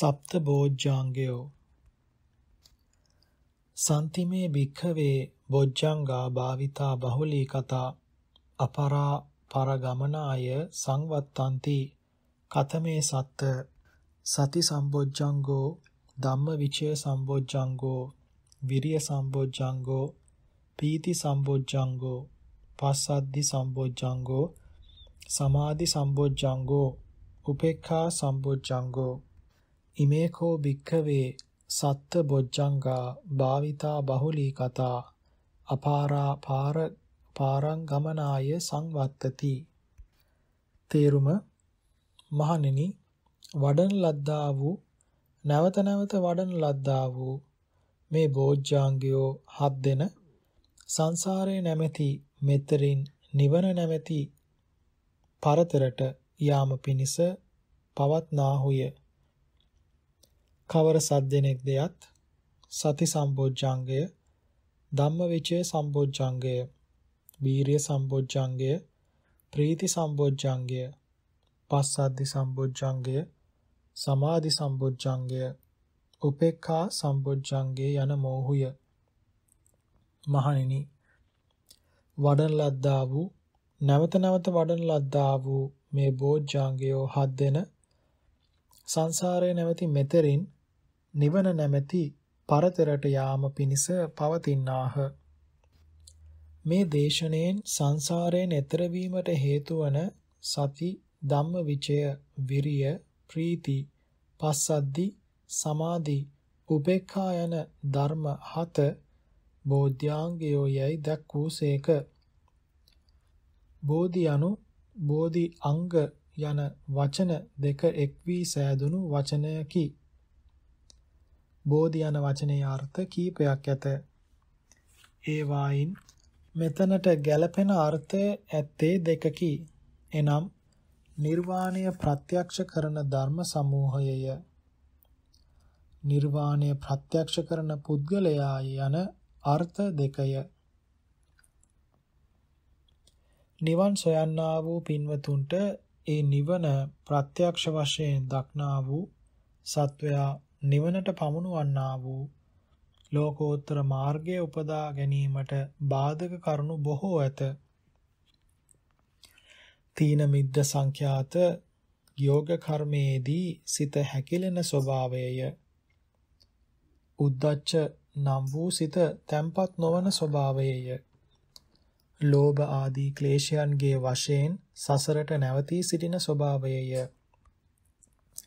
සප්ත බෝජ්ජාංගයෝ. සන්තිමේ භික්ඛවේ බොජ්ජංගා භාවිතා බහුලී කතා අපරා පරගමනාය සංවත්තಂತಿ කතමේ සත්ත සති සම්බොජ්ජංගෝ ධම්මවිචය සම්බොජ්ජංගෝ විරිය සම්බොජ්ජංගෝ පීති සම්බොජ්ජංගෝ පස්සද්ධි සම්බොජ්ජංගෝ සමාධි සම්බොජ්ජංගෝ උපේක්ඛා සම්බොජ්ජංගෝ. ඉමේකෝ භික්ඛවේ සත්ත බොජ්ජංගා භාවිතා බහුලී කතා අපාරා පාර පාරං ගමනාය සංවත්තති. තේරුම මහණෙනි වඩන ලද්දා වූ නැවත නැවත වඩන ලද්දා වූ මේ බෝජ්ජාංගයෝ හත් දෙන සංසාරේ නැමැති මෙතරින් නිවන නැමැති පරතරට යාම පිණිස පවත්නාහුය. කවර සද්දෙනෙක් දෙයත් සති සම්බොජ්ජංගය ධම්මවිචය සම්බොජ්ජංගය වීරිය සම්බොජ්ජංගය ප්‍රීති සම්බොජ්ජංගය පස්සද්ධි සම්බොජ්ජංගය සමාධි සම්බොජ්ජංගය උපේක්ඛා සම්බොජ්ජංගය යන මෝහුය. මහණෙනි වඩන ලද්දා වූ නැවත නැවත වඩන ලද්දා වූ මේ බෝජ්ජාංගයෝ හත් දෙන සංසාරයේ නැවති මෙතරින් නිවන නැමැති පරතරට යාම පිණිස පවතිනාහ මේ දේශනෙන් සංසාරයෙන් එතර වීමට හේතු වන සති ධම්ම විචය විරිය ප්‍රීති පස්සද්දි සමාධි උපේක්ඛා යන ධර්ම හත බෝධ්‍යාංගයෝ යයි දක්වූසේක බෝධි anu බෝධි අංග යන වචන දෙක එක් වී සෑදුණු වචනයකි. බෝධි යන වචනේ අර්ථ කීපයක් ඇත. ඒ වයින් මෙතනට ගැළපෙන අර්ථය ඇත්තේ දෙකකි. එනම් නිර්වාණය ප්‍රත්‍යක්ෂ කරන ධර්ම සමූහයය. නිර්වාණය ප්‍රත්‍යක්ෂ කරන පුද්ගලයා යන අර්ථ දෙකය. නිවන් සොයන්නා වූ පින්වතුන්ට ඒ නිවන ප්‍රත්‍යක්ෂ වශයෙන් දක්නා වූ සත්වයා නිවනට පමුණුවන්නා වූ ලෝකෝත්තර මාර්ගය උපදා ගැනීමට බාධක කරුණු බොහෝ ඇත. තීන මිද්ද සංඛ්‍යාත යෝග කර්මයේදී සිත හැකිලෙන ස්වභාවයය. උද්දච්ච නම් වූ සිත තැම්පත් නොවන ස්වභාවයය. ලෝභ ආදී ක්ලේශයන්ගේ වශයෙන් සසරට නැවතී සිටින ස්වභාවයය.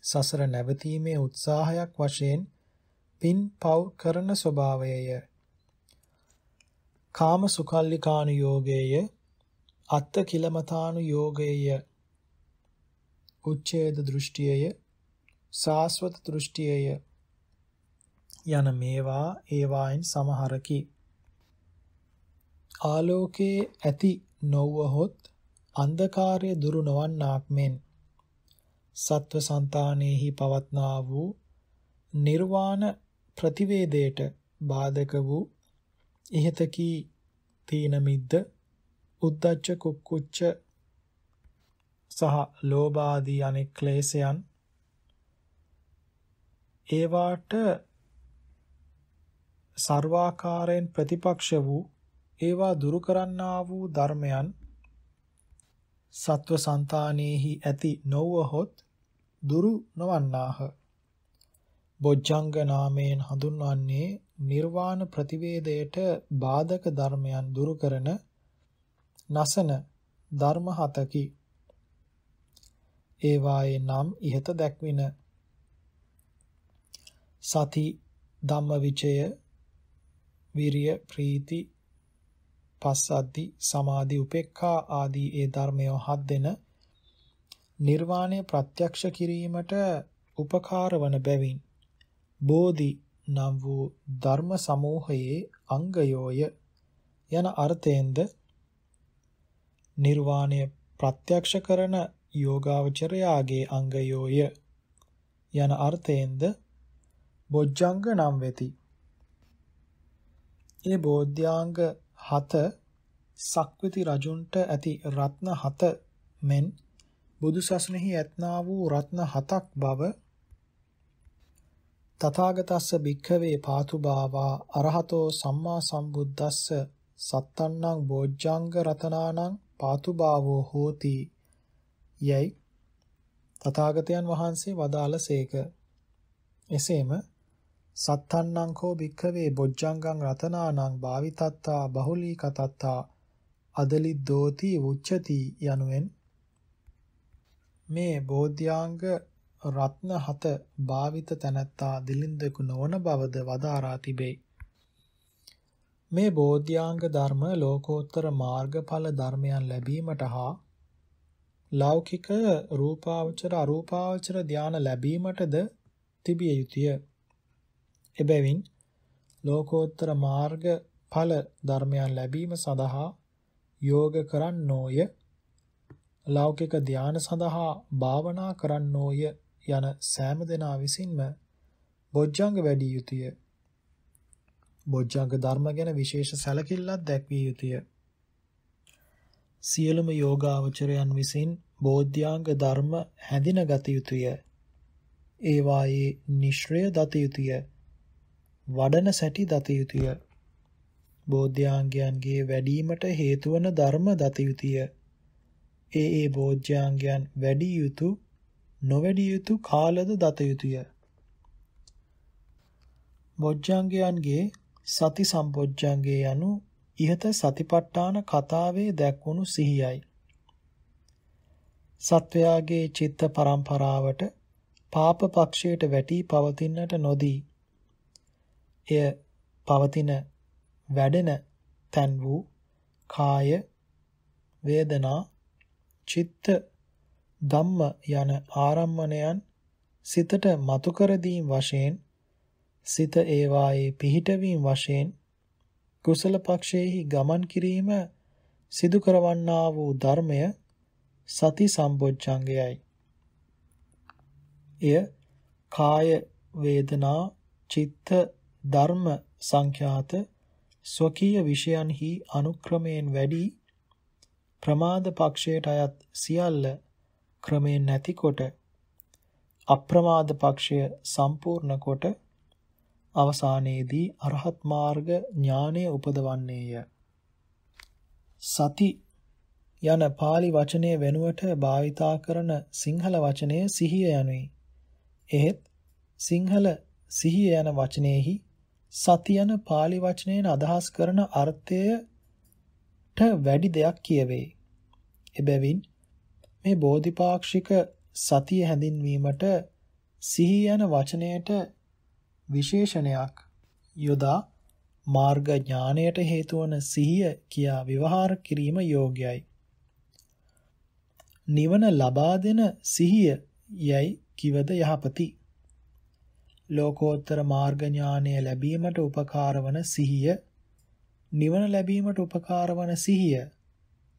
සසර නැවතීමේ උත්සාහයක් වශයෙන් පින් පව් කරන ස්වභාවයය. කාම සුකල්ලිකානු යෝගයේය අත්ත කිලමතානු යෝගයේය උච්ඡේද දෘෂ්ටියය සාස්වත දෘෂ්ටියය යන මේවා ඒවායින් සමහරකි ආලෝකයේ ඇති නොවහොත් අන්ධකාරය දුරු නොවන්නාක් මෙන් සත්ව సంతානෙහි පවත්නා වූ නිර්වාණ ප්‍රතිවේදයට බාධක වූ ඉහතකී තීන මිද්ද උද්දච්ච කුක්කුච්ච සහ ලෝභ ආදී අනෙක් ක්ලේශයන් ඒවාට සර්වාකාරයෙන් ප්‍රතිපක්ෂ වූ ඒවා දුරු කරන්නා වූ ධර්මයන් සත්ව సంతානෙහි ඇති නොවහොත් දුරු නොවන්නාහ. බොජ්ජංග නාමයෙන් හඳුන්වන්නේ නිර්වාණ ප්‍රතිවේදයට බාධක ධර්මයන් දුරු කරන නසන ධර්ම හතකි. ඒවායේ නම් ඉහත දැක්වින සති ධම්මවිචය විරිය ප්‍රීති පස්සද්ධි සමාධි උපේක්ඛා ආදී ඒ ධර්මය හත් දෙන නිර්වාණය ප්‍රත්‍යක්ෂ කිරීමට උපකාර වන බැවින් බෝධි නම් වූ ධර්ම සමූහයේ අංගයෝය යන අර්ථයෙන්ද නිර්වාණය ප්‍රත්‍යක්ෂ කරන යෝගාවචරයාගේ අංගයෝය යන අර්ථයෙන්ද බොජ්ජංග නම් වෙති. ඒ බෝධ්‍යාංග හත සක්විති රජුන්ට ඇති රත්න හත මෙන් බුදු සසුනේහි ඇත්නා වූ රත්න හතක් බව තථාගතස්ස භික්ඛවේ පාතුභාවා අරහතෝ සම්මා සම්බුද්දස්ස සත්තන්නං බෝජ්ජංග රතනානං පාතුභාවෝ හෝති. යයි තථාගතයන් වහන්සේ වදාළසේක එසේම සත්තන්නං කෝ භික්ඛවේ බොජ්ජංගං රතනානං භාවිතත්තා බහුලී කතත්තා අදලිද්දෝති උච්චති යනුවෙන් මේ බෝධ්‍යාංග රත්න හත භාවිත තැනැත්තා දිලින්දෙකු නොවන බවද වදාරා තිබේ. මේ බෝධ්‍යාංග ධර්ම ලෝකෝත්තර මාර්ගඵල ධර්මයන් ලැබීමට හා ලෞකික රූපාවචර අරූපාවචර ධාන ලැබීමටද තිබිය යුතුය. එබැවින් ලෝකෝත්තර මාර්ග ඵල ධර්මයන් ලැබීම සඳහා යෝග කරන්නෝය ලෞකික ධාන සඳහා භාවනා කරන්නෝය යන සෑම දෙනා විසින්ම බොජ්ජංග වැඩි යුතුය. බොජ්ජංග ධර්ම ගැන විශේෂ සැලකිල්ලක් දැක්විය යුතුය. සියලුම යෝගාවචරයන් විසින් බෝධ්‍යාංග ධර්ම හැඳින ගත යුතුය. ඒවායේ නිශ්‍රය දත යුතුය. වඩන සැටි දත යුතුය. බෝධ්‍යාංගයන්ගේ වැඩිවීමට හේතු වන ධර්ම දත යුතුය. ඒ ඒ බෝධ්‍යාංගයන් වැඩි යුතු නොවැඩිය යුතු කාලද දත යුතුය. බොජ්ජංගයන්ගේ සති සම්පොජ්ජංගේ යනු ඉහත සතිපට්ඨාන කතාවේ දැක්වුණු සිහියයි. සත්වයාගේ චිත්ත පරම්පරාවට පාප පක්ෂයට වැටි පවතින්නට නොදී එය පවතින වැඩෙන තන් වූ කාය වේදනා චිත්ත ධම්ම යන ආරම්මණයන් සිතට මතු කර දීම් වශයෙන් සිත ඒවායේ පිහිටවීම වශයෙන් කුසල පක්ෂයේහි ගමන් කිරීම සිදු කරවන්නා වූ ධර්මය සති සම්බොජ්ජංගයයි. එය කාය වේදනා චිත්ත ධර්ම සංඛ්‍යාත ස්වකීය විෂයන්හි අනුක්‍රමයෙන් වැඩි ප්‍රමාද පක්ෂයට අයත් සියල්ල ක්‍රමයෙන් නැතිකොට අප්‍රමාද පක්ෂය සම්පූර්ණ කොට අවසානයේදී අරහත් මාර්ග ඥානය උපදවන්නේය. සති යන pāli වචනය වෙනුවට භාවිතා කරන සිංහල වචනය සිහිය යනුයි. එහෙත් සිංහල සිහිය යන වචනයේහි සති යන pāli වචනයෙන් අදහස් කරන අර්ථයට වැඩි දෙයක් කියවේ. එබැවින් මේ බෝධිපාක්ෂික සතිය හැඳින්වීමට සිහි යන වචනයට විශේෂණයක් යොදා මාර්ග ඥානයට හේතු වන සිහිය කියා විවහාර කිරීම යෝග්‍යයි. නිවන ලබා දෙන සිහිය යයි කිවද යහපති. ලෝකෝත්තර මාර්ග ඥානය ලැබීමට උපකාර වන සිහිය නිවන ලැබීමට උපකාර වන සිහිය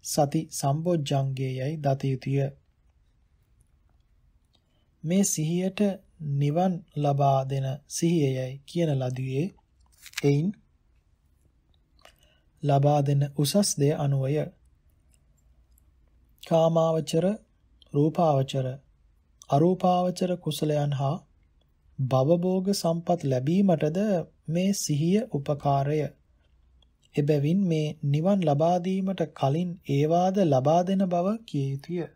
සති සම්බොජ්ජංගයයි දත යුතුය. මේ සිහියට නිවන් ලබා දෙන සිහියයි කියන ලදුවේ එයින් ලබා දෙන උසස් දෙය අනුවය. කාමාවචර, රූපාවචර, අරූපාවචර කුසලයන් හා භවභෝග සම්පත් ලැබීමටද මේ සිහිය උපකාරය. එබැවින් මේ නිවන් ලබා දීමට කලින් ඒවාද ලබා දෙන බව කිය යුතුය.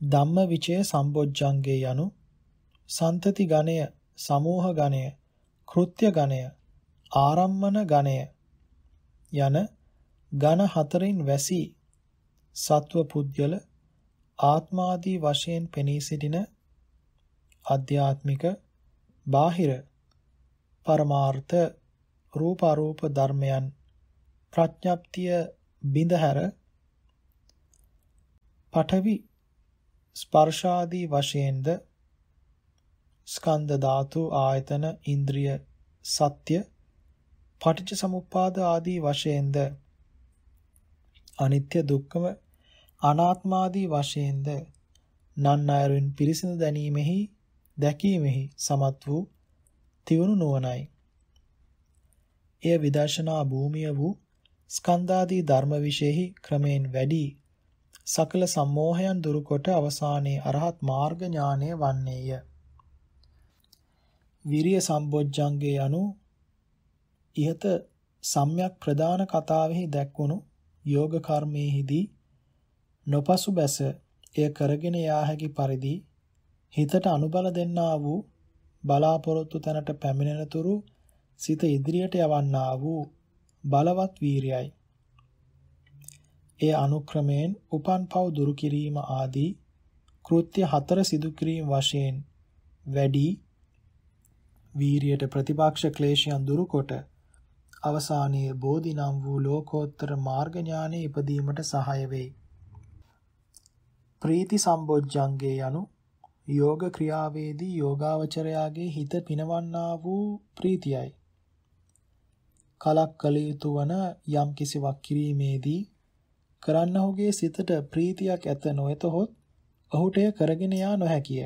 ධම්මවිචය සම්බොජ්ජංගේ යනු සන්තති ගණය, සමූහ ගණය, කෘත්‍ය ගණය, ආරම්මන ගණය යන ඝන හතරින් වැසී සත්ව පුද්ගල ආත්මාදී වශයෙන් පෙනී සිටින අධ්‍යාත්මික බාහිර පරමාර්ථ රූප අරූප ධර්මයන් ප්‍රඥප්තිය බිඳහැර පඨවි ස්පර්ශාදී වශයෙන්ද ස්කන්ධ ධාතු ආයතන ඉන්ද්‍රිය සත්‍ය පටිච්ච සමුප්පාද ආදී වශයෙන්ද අනිත්‍ය දුක්ඛම අනාත්මාදී වශයෙන්ද නන් අයරින් පිරිසිදු දැනීමෙහි දැකීමෙහි සමත් වූ තිවුණු නුවණයි එය විදර්ශනා භූමිය වූ ස්කන්ධාදී ධර්ම විශේෂෙහි ක්‍රමයෙන් වැඩි සකල සම්මෝහයන් දුරුකොට අවසානයේ අරහත් මාර්ග ඥානය වන්නේය. විරිය සම්බොජ්ජංගේ යනු ইহත සම්‍යක් ප්‍රදාන කතාවෙහි දැක්වුණු යෝග කර්මයේදී නොපසු බැස එය කරගෙන යා හැකි පරිදි හිතට අනුබල දෙන්නා වූ බලාපොරොත්තු තැනට පැමිණෙන තුරු සිත ඉදිරියට යවන්නා වූ බලවත් වීරයයි. ඒ අනුක්‍රමයෙන් උපන් පව දුරු කිරීම ආදී කෘත්‍ය හතර සිදු කිරීම වශයෙන් වැඩි වීරියට ප්‍රතිපක්ෂ ක්ලේශයන් දුරු කොට අවසානයේ බෝධි නම් වූ ලෝකෝත්තර මාර්ග ඥානෙ ඉපදීමට සහාය වෙයි. ප්‍රීති සම්බොජ්ජංගේ යනු යෝග ක්‍රියාවේදී යෝගාවචරයාගේ හිත පිනවන්නා වූ ප්‍රීතියයි. කලක් කල යුතු වන යම් කිසිවක් කිරීමේදී කරන්නහුගේ සිතට ප්‍රීතියක් ඇත නොයතහොත් ඔහුට එය කරගෙන යා නොහැකිය.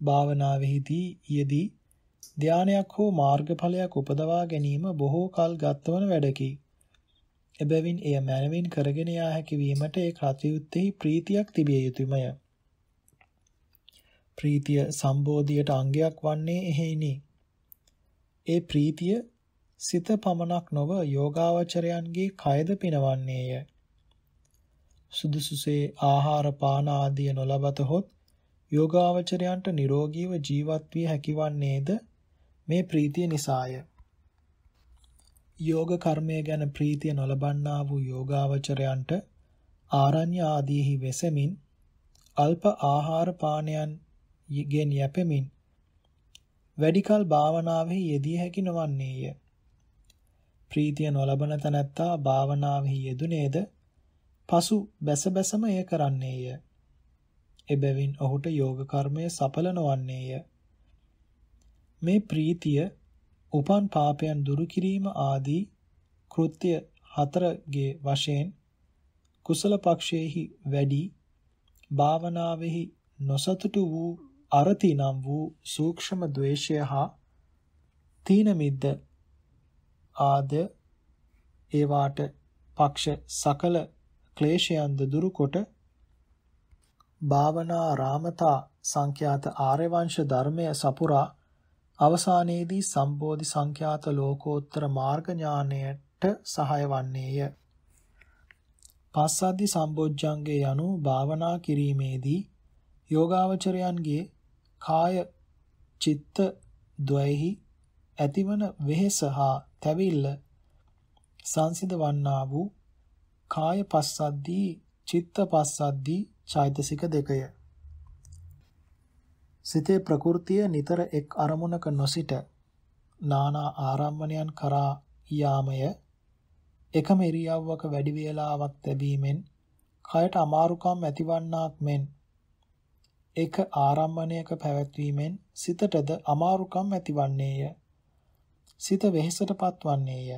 භාවනාවේදී යෙදී ධානයක් හෝ මාර්ගඵලයක් උපදවා ගැනීම බොහෝ කල් ගතවන වැඩකි. එබැවින් එය මනවින් කරගෙන යා හැකි වීමට ඒ කටයුත්තේ ප්‍රීතියක් තිබිය යුතුයමය. ප්‍රීතිය සම්බෝධියට අංගයක් වන්නේ එහෙයිනි. ඒ ප්‍රීතිය සිත පමණක් නොව යෝගාවචරයන්ගේ කයද පිනවන්නේය. සුදුසුසේ ආහාර පාන ආදිය නොලබත හොත් යෝගාවචරයන්ට නිරෝගීව ජීවත් විය හැකිවන්නේද මේ ප්‍රීතිය නිසාය. යෝග කර්මය ගැන ප්‍රීතිය නොලබන්නා වූ යෝගාවචරයන්ට ආරණ්‍ය ආදීහි වෙසමින් අල්ප ආහාර පානයන් යෙන් යැපෙමින් වැඩිකල් භාවනාවෙහි යෙදිය හැකි නොවන්නේය. ප්‍රීතිය නොලබන තැනැත්තා භාවනාවෙහි යෙදුනේද පසු බැස බැසම එය කරන්නේය. එබැවින් ඔහුට යෝග කර්මය සඵල නොවන්නේය. මේ ප්‍රීතිය උපන් පාපයන් දුරු කිරීම ආදී කෘත්‍ය හතරගේ වශයෙන් කුසල පක්ෂයේහි වැඩි භාවනාවෙහි නොසතුටු වූ අරති නම් වූ සූක්ෂම ද්වේෂය හා තීන මිද්ද ආද ඒවාට පක්ෂ සකල ක්ලේශයන්ද දුරුකොට භාවනා රාමතා සංඛ්‍යාත ආර්ය වංශ ධර්මය සපුරා අවසානයේදී සම්බෝධි සංඛ්‍යාත ලෝකෝත්තර මාර්ග ඥානයට සහාය වන්නේය. පස්සද්ධි සම්බොජ්ජංගේ යනු භාවනා කිරීමේදී යෝගාවචරයන්ගේ කාය චිත්ත ද්වයහි ඇතිවන වෙහෙස හා තැවිල්ල සංසිඳවන්නා වූ කාය පස්සද්දී චිත්ත පස්සද්දී චෛතසික දෙකය. සිතේ ප්‍රകൃතිය නිතර එක් අරමුණක නොසිට නානා ආරම්මණයන් කරා යාමය එකම ඉරියව්වක වැඩි වේලාවක් තැබීමෙන් කයට අමාරුකම් ඇතිවන්නාක් මෙන් එක ආරම්මණයක පැවැත්වීමෙන් සිතටද අමාරුකම් ඇතිවන්නේය. සිත වෙහෙසටපත් වන්නේය.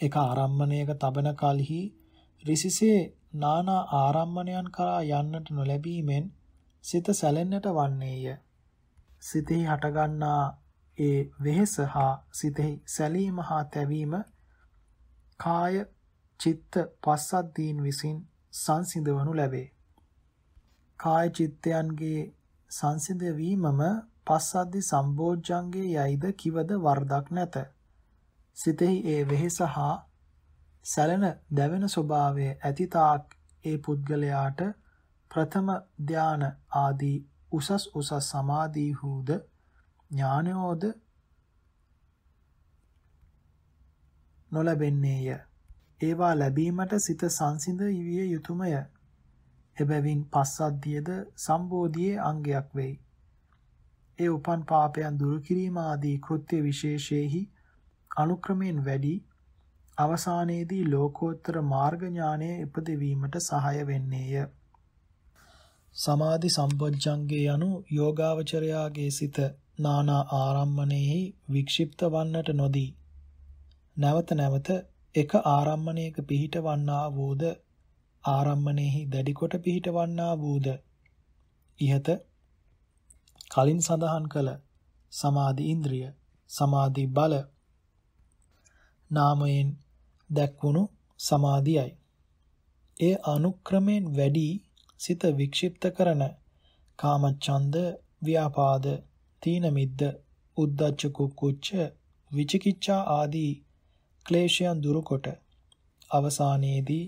එක ආරම්මණයක තබන කලෙහි රිසිසේ නානා ආරම්මණයන් කරා යන්නට නොලැබීමෙන් සිත සැලෙන්නට වන්නේය. සිතෙහි හටගන්නා ඒ වෙහෙස හා සිතෙහි සැලීම හා තැවීම කාය චිත්ත පස්සද්දීන් විසින් සංසිඳවනු ලැබේ. කාය චිත්තයන්ගේ සංසිඳ වීමම පස්සද්දි සම්බෝධ්‍යංගේ යයිද කිවද වරදක් නැත. සිතෙහි ඒ වෙහෙස හා සැලෙන දැවෙන ස්වභාවය ඇතිතාක් ඒ පුද්ගලයාට ප්‍රථම ධාන ආදී උසස් උසස් සමාධීහුද ඥානයෝද නොලැබෙන්නේය. ඒවා ලැබීමට සිත සංසිඳ විය යුතුයමය. එබැවින් පස්සද්ධියද සම්බෝධියේ අංගයක් වෙයි. ඒ උපන් පාපයන් දුරු කිරීම ආදී කෘත්‍ය විශේෂයෙහි අනුක්‍රමයෙන් වැඩි අවසානයේදී ලෝකෝත්තර මාර්ග ඥානය ඉපදවීමට සහාය වෙන්නේය. සමාධි සම්පොජ්ජංගේ යනු යෝගාවචරයාගේ සිත නානා ආරම්මණයෙහි වික්ෂිප්ත වන්නට නොදී නැවත නැවත එක ආරම්මණයක පිහිටවන්නා වූද ආරම්මණයෙහි දැඩි කොට පිහිටවන්නා වූද ইহත කලින් සඳහන් කළ සමාධි ඉන්ද්‍රිය සමාධි බල නාමයෙන් දැක්වුණු සමාධියයි. ඒ අනුක්‍රමයෙන් වැඩි සිත වික්ෂිප්ත කරන කාමච්ඡන්ද, ව්‍යාපාද, තීන මිද්ද, උද්දච්ච කුක්කුච්ච, විචිකිච්ඡා ආදී ක්ලේශයන් දුරුකොට අවසානයේදී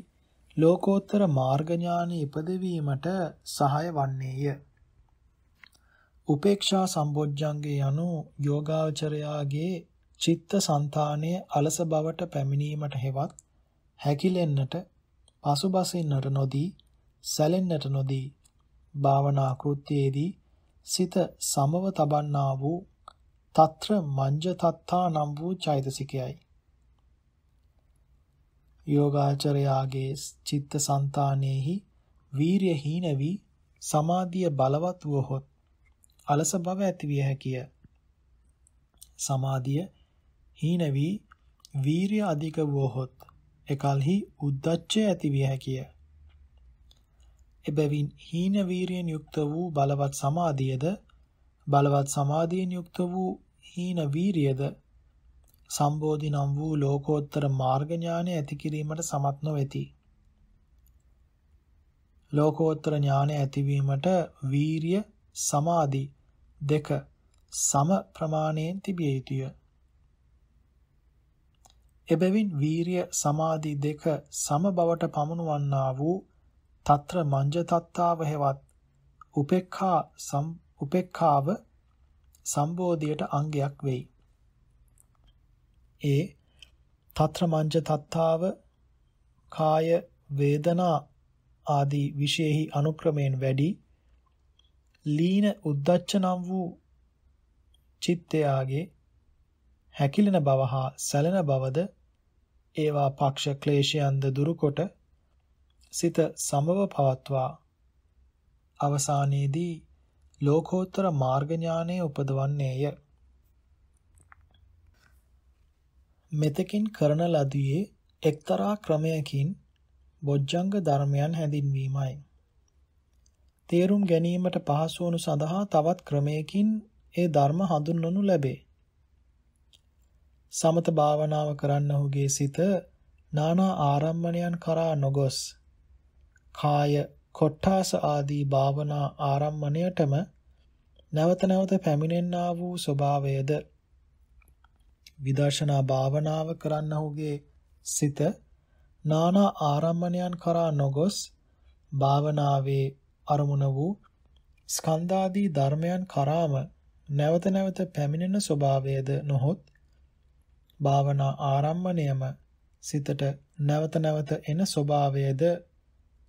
ලෝකෝත්තර මාර්ග ඥාන ඉපදවීමට සහාය වන්නේය. උපේක්ෂා සම්බොජ්ජංගේ යනු යෝගාචරයාගේ චිත්ත સંතානයේ අලස බවට පැමිණීමට හෙවත් හැකිලෙන්නට පසුබසින්නට නොදී සැලෙන්නට නොදී භාවනා කෘත්‍යයේදී සිත සමව තබන්නා වූ తත්‍ර මංජ තත්තා නම් වූ චෛතසිකයයි යෝගාචරයාගේ චිත්ත સંතානෙහි වීරිය හීන වී සමාධිය බලවත් වූහොත් අලස බව ඇති විය හැකිය. සමාධිය හීන වී වීරිය අධික වූහොත් එකල්හි උද්දච්චය ඇති විය හැකිය. එබැවින් හීන වීරියෙන් යුක්ත වූ බලවත් සමාධියද බලවත් සමාධියෙන් යුක්ත වූ හීන වීරියද සම්බෝධි නම් වූ ලෝකෝත්තර මාර්ග ඥානය ඇති කිරීමට සමත් නොවේති. ලෝකෝත්තර ඥානය ඇතිවීමට වීරිය සමාධි දෙක සම ප්‍රමාණයෙන් තිබිය යුතුය. එබැවින් වීරිය සමාධි දෙක සම බවට පමුණුවන්නා වූ తත්‍ර මංජ තත්තාව හෙවත් උපේක්ඛා සම් උපේක්ඛාව සම්බෝධියට අංගයක් වෙයි. ඒ తත්‍ර මංජ තත්තාව කාය වේදනා ආදී විශේෂෙහි අනුක්‍රමයෙන් වැඩි ලීන උද්දච්ච නම් වූ චිත්තයාගේ හැකිලෙන බව හා සැලෙන බවද ඒවා පක්ෂ ක්ලේශයන්ද දුරුකොට සිත සමව පවත්වා අවසානයේදී ලෝකෝත්තර මාර්ග ඥානය උපදවන්නේය. මෙතකින් කරන ලදුවේ එක්තරා ක්‍රමයකින් බොජ්ජංග ධර්මයන් හැඳින්වීමයි. තේරුම් ගැනීමට පහසු වනු සඳහා තවත් ක්‍රමයකින් ඒ ධර්ම හඳුන්වනු ලැබේ. සමත භාවනාව කරන්නහුගේ සිත නානා ආරම්මණයන් කරා නොගොස් කාය කොට්ටාස ආදී භාවනා ආරම්මණයටම නැවත නැවත පැමිණෙන්නා වූ ස්වභාවයද විදර්ශනා භාවනාව කරන්නහුගේ සිත නානා ආරම්මණයන් කරා නොගොස් භාවනාවේ අරමුණ වූ ස්කන්ධාදී ධර්මයන් කරාම නැවත නැවත පැමිණෙන ස්වභාවයද නොහොත් භාවනා ආරම්මණයම සිතට නැවත නැවත එන ස්වභාවයද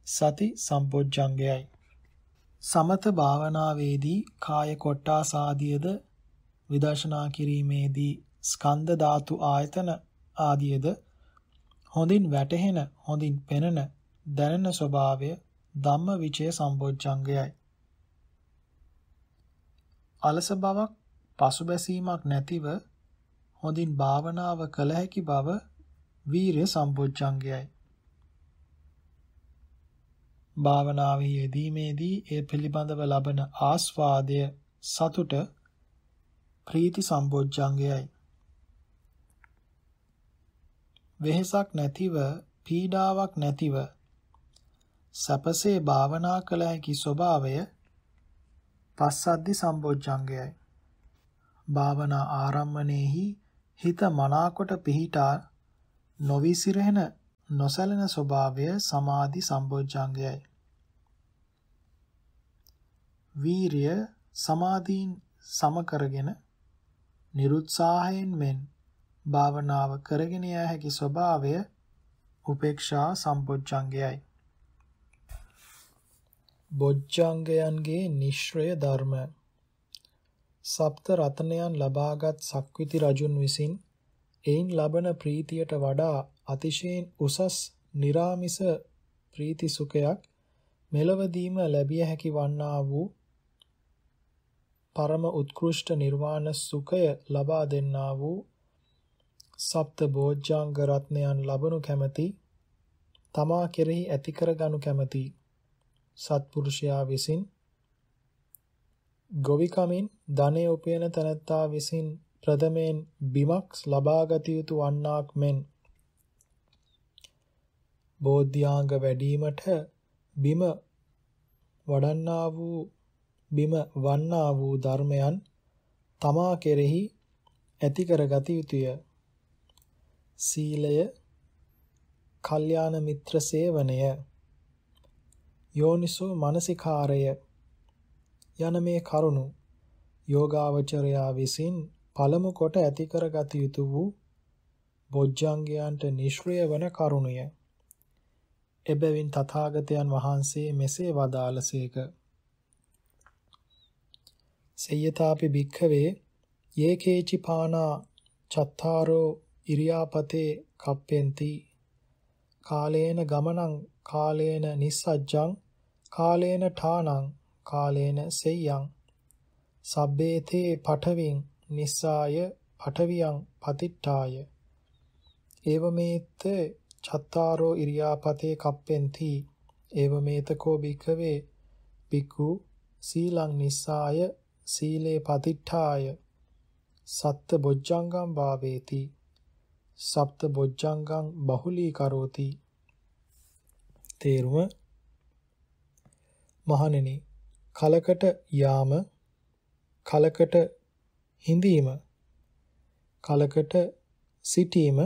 සති සම්පොජ්ජංගයයි. සමත භාවනාවේදී කාය කොට්ටාසාදියද විදර්ශනා කිරීමේදී ස්කන්ධ ධාතු ආයතන ආදියද හොඳින් වැටහෙන හොඳින් පෙනෙන දැනෙන ස්වභාවය ධම්ම විචය සම්බොජ්ජංගයයි. අලස බවක් පසුබැසීමක් නැතිව හොඳින් භාවනාව කළ හැකි බව වීරය සම්බොජ්ජංගයයි. භාවනාවේ යෙදීමේදී ඒ පිළිබඳව ලබන ආස්වාදය සතුට ප්‍රීති සම්බොජ්ජංගයයි. වෙහෙසක් නැතිව පීඩාවක් නැතිව සැපසේ භාවනා කළ හැකි ස්වභාවය පස්සද්ධි සම්බොජ්ජංගයයි. භාවනා ආරම්මණයෙහි හිත මනාකොට පිහිටා නොවිසිරෙන නොසැලෙන ස්වභාවය සමාධි සම්බොජ්ජංගයයි. වීරිය සමාධීන් සම කරගෙන නිරුත්සාහයෙන් මෙන් භාවනාව කරගෙන යා හැකි ස්වභාවය උපේක්ෂා සම්පොච්චංගයයි. බොජ්ජංගයන්ගේ නිශ්‍රය ධර්ම සප්ත රතනයන් ලබාගත් සක්විති රජුන් විසින් එයින් ලබන ප්‍රීතියට වඩා අතිශයින් උසස් निराமிස ප්‍රීති සුඛයක් මෙලවදීම ලැබිය හැකි වන්නා වූ පරම උත්කෘෂ්ඨ නිර්වාණ සුඛය ලබා දෙන්නා වූ සප්ත බෝධ්‍යාංග රත්නයන් ලබනු කැමැති තමා කෙරෙහි ඇති කරගනු කැමැති සත්පුරුෂයා විසින් ගොවිකමින් ධනෙ උපයන තැනැත්තා විසින් ප්‍රථමයෙන් බිමක් ලබාගත යුතු වන්නාක් මෙන් බෝධ්‍යාංග වැඩිවීමට බිම වඩන්නා වූ බිම වන්නා වූ ධර්මයන් තමා කෙරෙහි ඇති කරගත යුතුය. සීලය, කල්යාණ මිත්‍ර සේවනය, යෝනිසෝ මනසිකාරය යන මේ කරුණු යෝගාවචරයා විසින් පළමු කොට ඇති කරගත යුතු වූ බොජ්ජංගයන්ට නිෂ්ක්‍රිය වන කරුණය. එබැවින් තථාගතයන් වහන්සේ මෙසේ වදාළසේක. සේයතාපි භික්ඛවේ යේකේචි පානා චත්තාරෝ ඉරියාපතේ කප්පෙන්ති. කාලේන ගමනං කාලේන නිස්සජ්ජං කාලේන ඨානං කාලේන සෙය්‍යං. සබ්බේතේ පඨවින් නිස්සාය පඨවියං පතිට්ඨාය. ඒවමේත චත්තාරෝ ඉරියාපතේ කප්පෙන්ති. ඒවමේතකෝ භික්ඛවේ බිකු සීලං නිස්සාය සීලේ පතිට්ඨාය. සත්ත බොජ්ජංගම් භාවේති. සප්ත බොජ්ජංගම් බහුලී කරෝති තේරුම මහණෙනි කලකට යාම කලකට හිඳීම කලකට සිටීම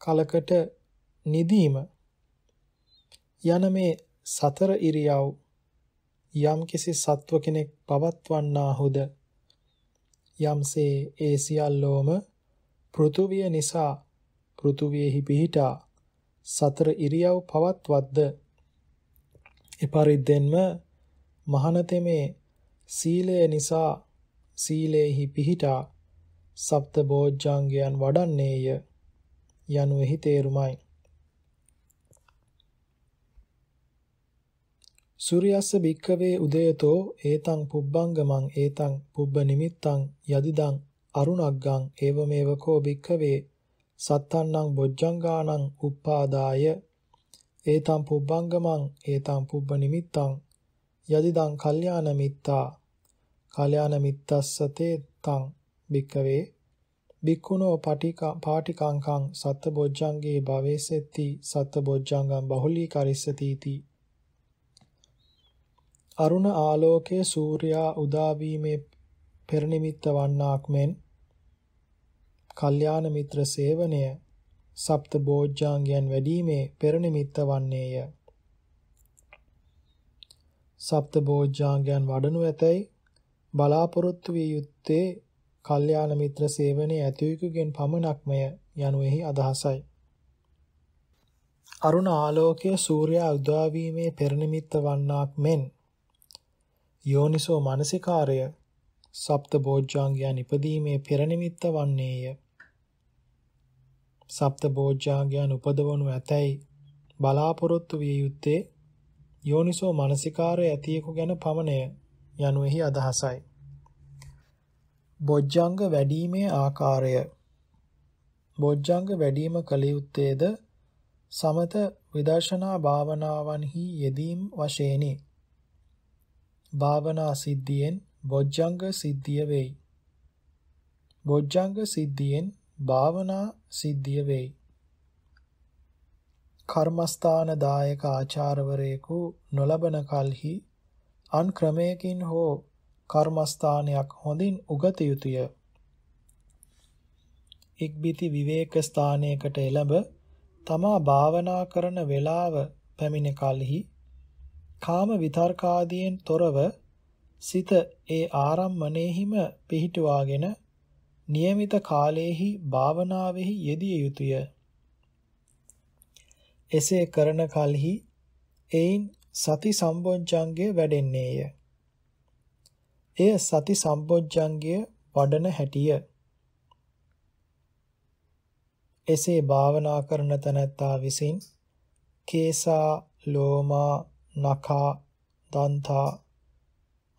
කලකට නිදීම යන මේ සතර ඉරියව් යම්කිසි සත්ව කෙනෙක් පවත්වන්නාහුද? යම්සේ ඒ සියල්ලෝම පෘථුවිය නිසා පෘථුවියෙහි පිහිටා සතර ඉරියව් පවත්වද්ද? එපරිද්දෙන්ම මහනතෙමේ සීලය නිසා සීලේහි පිහිටා සප්ත බෝධ්‍යාංගයන් වඩන්නේය යනුෙහි තේරුමයි. සූර්යස්ස භික්කවේ උදයතෝ ඒතං පුබ්බංගමං ඒතං පුබ්බ නිමිත්තං යදිදං අරුණග්ගං ඒවමේව කෝ භික්කවේ සත්තන්නං බොජ්ජංගානං උප්පාදාය. ඒතං පුබ්බංගමං ඒතං පුබ්බ නිමිත්තං යදිදං කල්යාණ මිත්තා කල්යාණ මිත්තස්සතේ තං භික්කවේ බික්කුණෝ පටිකා පාටිකංකං සත්ත බොජ්ජංගේ භවේසෙත්ති සත්ත බොජ්ජංගම් බහුලී කරිස්සතිති අරුණ ආලෝකයේ සූර්යා උදා වීමේ පෙර නිමිත්ත වන්නාක් මෙන් කල්යාණ මිත්‍ර සේවනය සප්ත බෝධ්‍යාංගයන් වැඩිීමේ පෙර නිමිත්ත වන්නේය. සප්ත බෝධ්‍යාංගයන් වඩනු ඇතැයි බලාපොරොත්තු විය යුත්තේ කල්යාණ මිත්‍ර සේවනයේ ඇතිවෙකුගෙන් පමණක්මය යනුෙහි අදහසයි. අරුණ ආලෝකයේ සූර්යා උදා වීමේ පෙර නිමිත්ත වන්නාක් මෙන් යෝනිසෝ මානසිකාරය සප්ත බෝධ්‍යාංගයන් ඉපදීමේ පෙර නිමිත්ත වන්නේය. සප්ත බෝධ්‍යාංගයන් උපදවනු ඇතැයි බලාපොරොත්තු විය යුත්තේ යෝනිසෝ මානසිකාරය ඇතියෙකු ගැන පමණය යනුෙහි අදහසයි. බොජ්ජංග වැඩිීමේ ආකාරය බොජ්ජංග වැඩිම කළ යුත්තේද සමත විදර්ශනා භාවනාවන්හි යෙදීම් වශයෙනි. භාවනා සිද්ධියෙන් බොජ්ජංග සිද්ධිය වෙයි. බොජ්ජංග සිද්ධියෙන් භාවනා සිද්ධිය වෙයි. කර්මස්ථාන දායක ආචාර්යවරයෙකු නොලබන කලෙහි අන් ක්‍රමයකින් හෝ කර්මස්ථානයක් හොඳින් උගත යුතුය. ඉක්බිති විවේක ස්ථානයකට එළඹ තමා භාවනා කරන වේලාව පැමිණ කලෙහි කාම විතර්කාදීන් තොරව සිත ඒ ආරම්මණයෙහිම පිහිටුවාගෙන નિયમિત කාලයේහි භාවනාවෙහි යෙදිය යුතුය. එසේ කරන කලෙහි එයින් සති සම්බොජ්ජංගය වැඩෙන්නේය. එය සති සම්බොජ්ජංගය වඩන හැටිය. එසේ භාවනා කරන තැනැත්තා විසින් කේසා ලෝමා නඛා දන්තා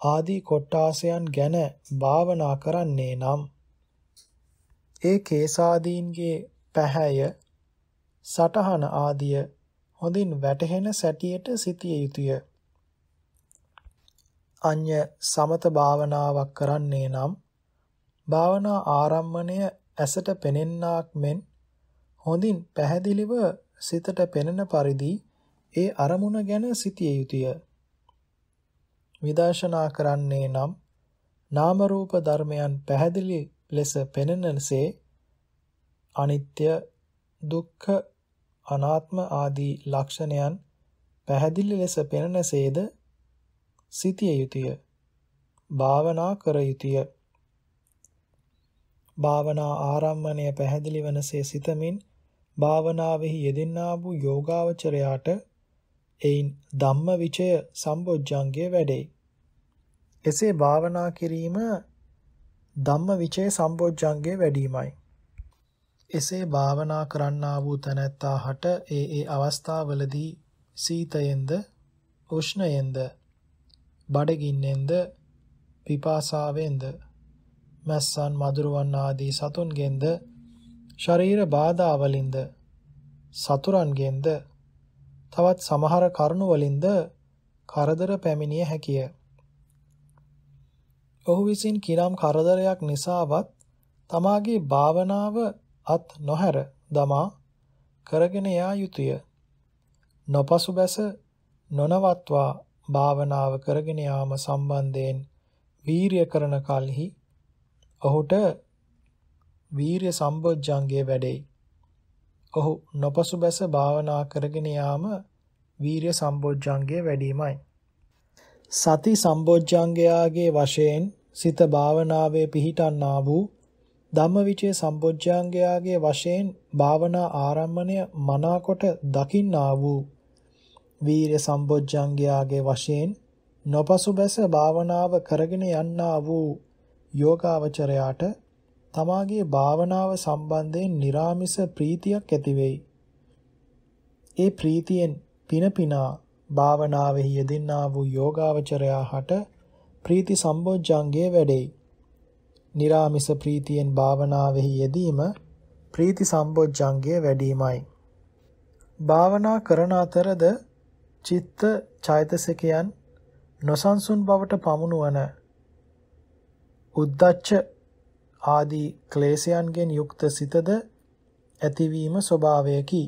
ආදී කොට්ටාසයන් ගැන භාවනා කරන්නේ නම් ඒ කේසාදීන්ගේ පැහැය සටහන ආදිය හොඳින් වැටහෙන සැටියට සිටිය යුතුය. අඤ්‍ය සමත භාවනාවක් කරන්නේ නම් භාවනා ආරම්මණය ඇසට පෙනෙන්නාක් මෙන් හොඳින් පැහැදිලිව සිතට පෙනෙන පරිදි ඒ අරමුණ ගැන සිටිය යුතුය. විදර්ශනා කරන්නේ නම් නාම රූප ධර්මයන් පැහැදිලි ලෙස පෙනෙනසේ අනිත්‍ය දුක්ඛ අනාත්ම ආදී ලක්ෂණයන් පැහැදිලි ලෙස පෙනෙනසේද සිටිය යුතුය. භාවනා කර යුතුය. භාවනා ආරම්මණය පැහැදිලි වනසේ සිතමින් භාවනාවෙහි යෙදෙන්නා වූ යෝගාවචරයාට එයින් ධම්ම විචය සම්බොජ්ජංගය වැඩේ. එසේ භාවනා කිරීම ධම්ම විචය සම්බොජ්ජංගය වැඩිමයි. එසේ භාවනා කරන්නා වූ තැනැත්තාහට ඒ ඒ අවස්ථාවලදී සීතයෙන්ද උෂ්ණයෙන්ද බඩගින්නෙන්ද පිපාසාවෙන්ද මැස්සන් මදුරුවන් ආදී සතුන්ගෙන්ද ශරීර බාධාවලින්ද සතුරන්ගෙන්ද තවත් සමහර කරුණු වලින්ද කරදර පැමිණිය හැකිය. ඔහු විසින් කිනම් කරදරයක් නිසාවත් තමාගේ භාවනාව අත් නොහැර දමා කරගෙන යා යුතුය. නොපසුබැස නොනවත්වා භාවනාව කරගෙන යාම සම්බන්ධයෙන් වීරිය කරන කලෙහි ඔහුට වීරිය සම්බොජ්ජංගයේ වැඩේ. ඔහු නොපසුබැස භාවනා කරගෙන යාම වීරිය සම්බොජ්ජංගයේ වැඩිමයි. සති සම්බොජ්ජංගයාගේ වශයෙන් සිත භාවනාවේ පිහිටන්නා වූ ධම්මවිචේ සම්බොජ්ජංගයාගේ වශයෙන් භාවනා ආරම්භණය මනාකොට දකින්නා වූ වීර සම්බොජ්ජංගයාගේ වශයෙන් නොපසුබැස භාවනාව කරගෙන යන්නා වූ යෝගාවචරයාට තමාගේ භාවනාව සම්බන්ධයෙන් निराமிස ප්‍රීතියක් ඇති ඒ ප්‍රීතියෙන් පින පිනා භාවනාවෙහි යෙදෙන්නා වූ යෝගාවචරයා හට ප්‍රීති සම්බොජ්ජංගයේ වැඩේ. निराமிස ප්‍රීතියෙන් භාවනාවෙහි යෙදීම ප්‍රීති සම්බොජ්ජංගයේ වැඩිමයි. භාවනා කරන අතරද චිත්ත චෛතසිකයන් නොසන්සුන් බවට පමුණුවන උද්දච්ච ආදී ක්ලේශයන්ගෙන් යුක්ත සිතද ඇතිවීම ස්වභාවයකි.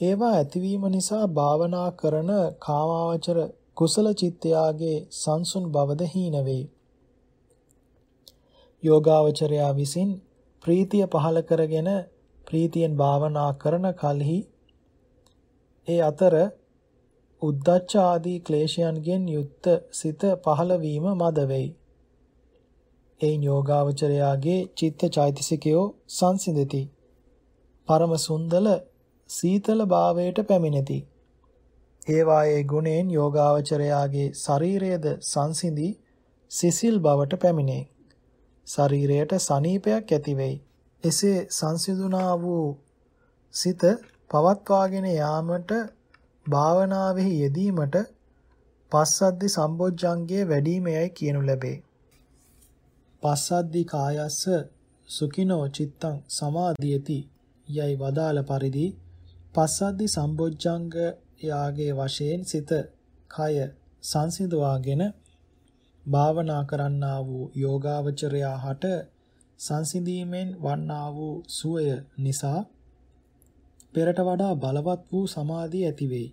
ඒවා ඇතිවීම නිසා භාවනා කරන කාමාවචර කුසල චිත්තයාගේ සංසුන් බවද හීන වේ. යෝගාවචරයා විසින් ප්‍රීතිය පහල කරගෙන ප්‍රීතියෙන් භාවනා කරන කලෙහි ඒ අතර උද්දච්ච ආදී ක්ලේශයන්ගෙන් යුක්ත සිත පහළ වීම මද වෙයි. එයින් යෝගාවචරයාගේ චිත්ත චෛතසිකයෝ සංසිඳති. පරම සුන්දල සීතල භාවයට පැමිණෙති. ඒවායේ ගුණයෙන් යෝගාවචරයාගේ ශරීරයේද සංසිඳී සිසිල් බවට පැමිණේ. ශරීරයට සනීපයක් ඇති වෙයි. එසේ සංසිඳුණා වූ සිත පවත්වාගෙන යාමට භාවනාවෙහි යෙදීමට පස්සද්ධි සම්බොජ්ජංගයේ වැඩිමයයි කියනු ලැබේ. පස්සද්ධි කායස්ස සුඛිනෝ චිත්තං සමාධියති යයි වදාළ පරිදි පස්සද්ධි සම්බොජ්ජංග යාගේ වශයෙන් සිත කය සංසිඳවාගෙන භාවනා කරන්නා වූ යෝගාවචරයා හට සංසිඳීමෙන් වන්නා වූ සුවය නිසා පෙරට වඩා බලවත් වූ සමාධිය ඇති වෙයි.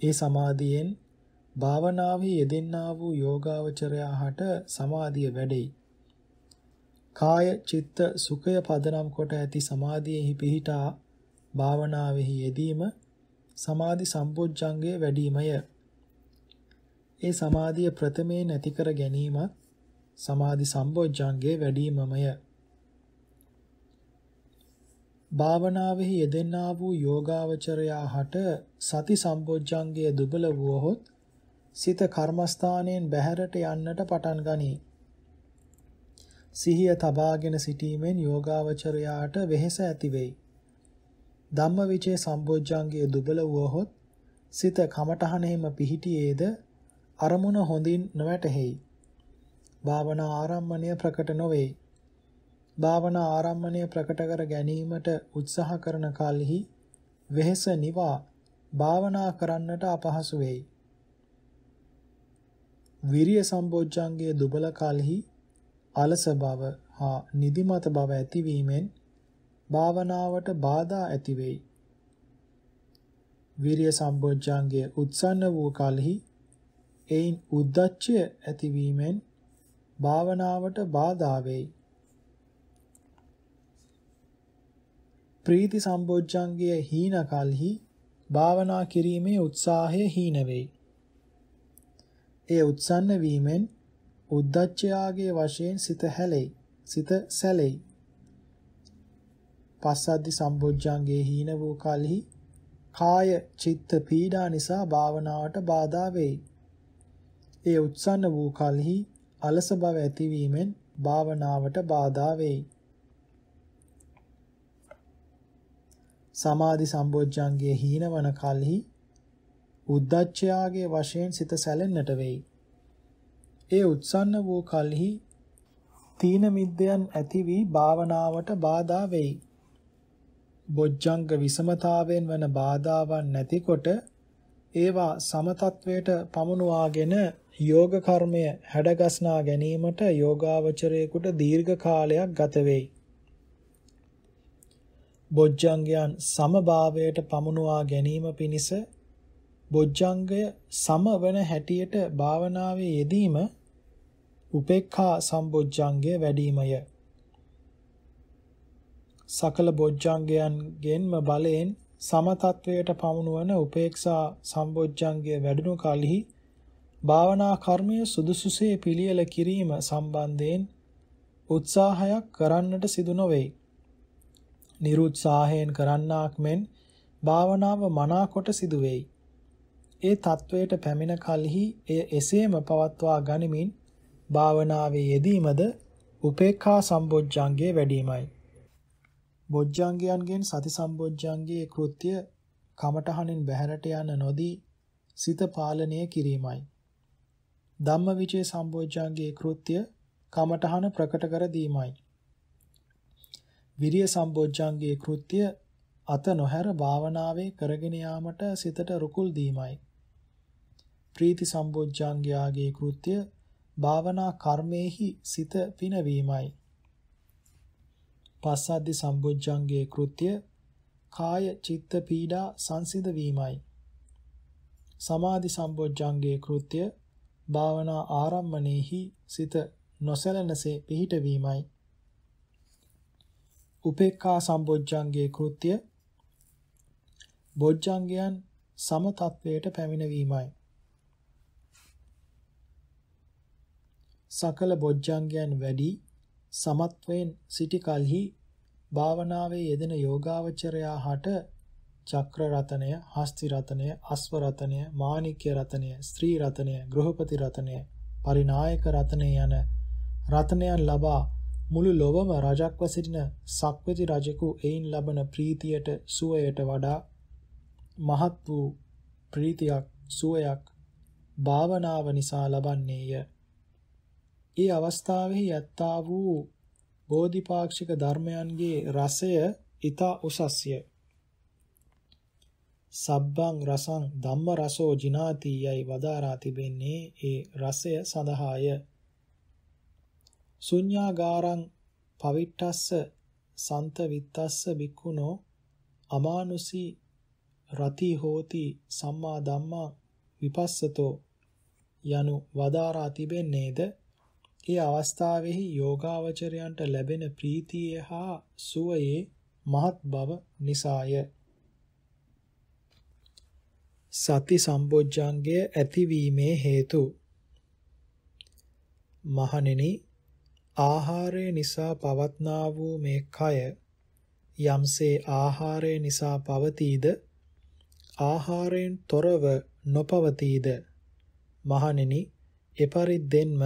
ඒ සමාධියෙන් භාවනාවේ යෙදෙන්නා වූ යෝගාවචරයා හට සමාධිය වැඩෙයි. කාය චිත්ත සුඛය පදනම් කොට ඇති සමාධියෙහි පිහිටා භාවනාවෙහි යෙදීම සමාධි සම්පොච්චංගයේ වැඩිමය. ඒ සමාධිය ප්‍රථමයෙන් ඇති කර ගැනීමත් සමාධි සම්පොච්චංගයේ වැඩිමමය. භාවනාවෙහි යෙදෙන්නා වූ යෝගාවචරයා හට සති සම්පොච්චංගයේ දුබල වූහොත් සිත කර්මස්ථානයෙන් බැහැරට යන්නට පටන් ගනී. සිහිය තබාගෙන සිටීමෙන් යෝගාවචරයාට වෙහෙස ඇති වෙයි. ධම්මවිචේ සම්බොජ්ජංගයේ දුබල වුවහොත් සිත කමඨහනෙහිම පිහිටියේද අරමුණ හොඳින් නොවැටහෙයි. භාවනා ආරම්මණය ප්‍රකට නොවේ. භාවනා ආරම්මණය ප්‍රකට කර ගැනීමට උත්සාහ කරන කලෙහි වෙහෙස නිවා භාවනා කරන්නට අපහසු වෙයි. විරිය සම්බොජ්ජංගයේ දුබල කලෙහි අලස බව හා නිදිමත බව ඇතිවීමෙන් භාවනාවට බාධා ඇති වෙයි. විරිය සම්බොජ්ජංගය උත්සන්න වූ කලෙහි එයින් උද්දච්චය ඇතිවීමෙන් භාවනාවට බාධා වෙයි. ප්‍රීති සම්බොජ්ජංගයේ හීන කලෙහි භාවනා කිරීමේ උත්සාහය හීන වෙයි. ඒ උත්සන්න වීමෙන් උද්දච්චයාගේ වශයෙන් සිත හැලෙයි. සිත සැලෙයි. පස්සද්ධි සම්බොජ්ජංගේ හීන වූ කලෙහි කාය චිත්ත පීඩා නිසා භාවනාවට බාධා වෙයි. ඒ උත්සන්න වූ කලෙහි අලස බව ඇතිවීමෙන් භාවනාවට බාධා වෙයි. සමාධි සම්බොජ්ජංගේ හීනවන කලෙහි උද්දච්චයාගේ වශයෙන් සිත සැලෙන්නට වෙයි. ඒ උත්සන්න වූ කලෙහි තීන මිද්දයන් ඇති වී භාවනාවට බාධා වෙයි. බොජ්ජංග විසමතාවෙන් වන බාධාවන් නැතිකොට ඒවා සමතත්වයට පමුණුවාගෙන යෝග කර්මය හැඩගස්නා ගැනීමට යෝගාවචරයෙකුට දීර්ඝ කාලයක් ගත වෙයි. බොජ්ජංගයන් සමභාවයට පමුණුවා ගැනීම පිණිස බොජ්ජංගය සම වන හැටියට භාවනාවේ යෙදීම උපේක්ඛා සම්බොජ්ජංගය වැඩිමය. සකල බොජ්ජංගයන්ගෙන්ම බලයෙන් සම තත්වයට පමුණුවන උපේක්ෂා සම්බොජ්ජංගය වැඩුණු කලෙහි භාවනා කර්මය සුදුසුසේ පිළියෙල කිරීම සම්බන්ධයෙන් උත්සාහයක් කරන්නට සිදු නොවේ. නිරුත්සාහයෙන් කරන්නාක් මෙන් භාවනාව මනාකොට සිදු වෙයි. ඒ තත්වයට පැමිණ කලෙහි එය එසේම පවත්වා ගනිමින් භාවනාවේ යෙදීමද උපේක්ඛා සම්බොජ්ජංගයේ වැඩිමයි. බොජ්ජංගයන්ගෙන් සති සම්බොජ්ජංගයේ කෘත්‍ය කමඨහනින් බැහැරට යන නොදී සිත පාලනය කිරීමයි. ධම්මවිචේ සම්බොජ්ජංගයේ කෘත්‍ය කමඨහන ප්‍රකට කර දීමයි. විරිය සම්බොජ්ජංගයේ කෘත්‍ය අත නොහැර භාවනාවේ කරගෙන යාමට සිතට රුකුල් දීමයි. ප්‍රීති සම්බොජ්ජංගයාගේ කෘත්‍ය භාවනා කර්මේහි සිත පිනවීමයි. පස්සද්ධි සම්බොජ්ජංගයේ කෘත්‍ය කාය චිත්ත පීඩා සංසිඳ වීමයි. සමාධි සම්බොජ්ජංගයේ කෘත්‍ය භාවනා ආරම්මණයෙහි සිත නොසැලෙනසේ පිහිට වීමයි. උපේක්ඛා සම්බොජ්ජංගයේ කෘත්‍ය බොජ්ජංගයන් සම තත්වයට පැමිණවීමයි. සකල බොජ්ජංගයන් වැඩි සමත්වයෙන් සිටි කලෙහි භාවනාවේ යෙදෙන යෝගාවචරයා හට චක්‍ර රතනය, හස්ති රතනය, අස්ව රතනය, මාණික්‍ය රතනය, ස්ත්‍රී රතනය, ගෘහපති රතනය, පරිනායක රතනය යන රතනයන් ලබා මුළු ලොවම රජක්ව සිටින සක්විති රජෙකු එයින් ලබන ප්‍රීතියට සුවයට වඩා මහත් වූ ප්‍රීතියක් සුවයක් භාවනාව නිසා ලබන්නේය. ඒ අවස්ථාවෙහි යත්තා වූ බෝධිපාක්ෂික ධර්මයන්ගේ රසය ඊතා උසස්ය. සබ්බං රසං ධම්ම රසෝ ජිනාති යයි වදාරා තිබෙන්නේ ඒ රසය සඳහාය. ශුඤ්ඤාගාරං පවිට්ටස්ස සන්ත විත්තස්ස බික්කුණෝ අමානුසී රති හෝති සම්මා ධම්මා විපස්සතෝ යනු වදාරා තිබෙන්නේද ඒ අවස්ථාවෙහි යෝගාවචරයන්ට ලැබෙන ප්‍රීතිය හා සුවයේ මහත් බව නිසාය. සති සම්බොජ්ජංගය ඇතිවීමේ හේතු. මහණෙනි ආහාරය නිසා පවත්නා වූ මේ කය යම්සේ ආහාරය නිසා පවතීද? ආහාරයෙන් තොරව නොපවතීද? මහණෙනි එපරිද්දෙන්ම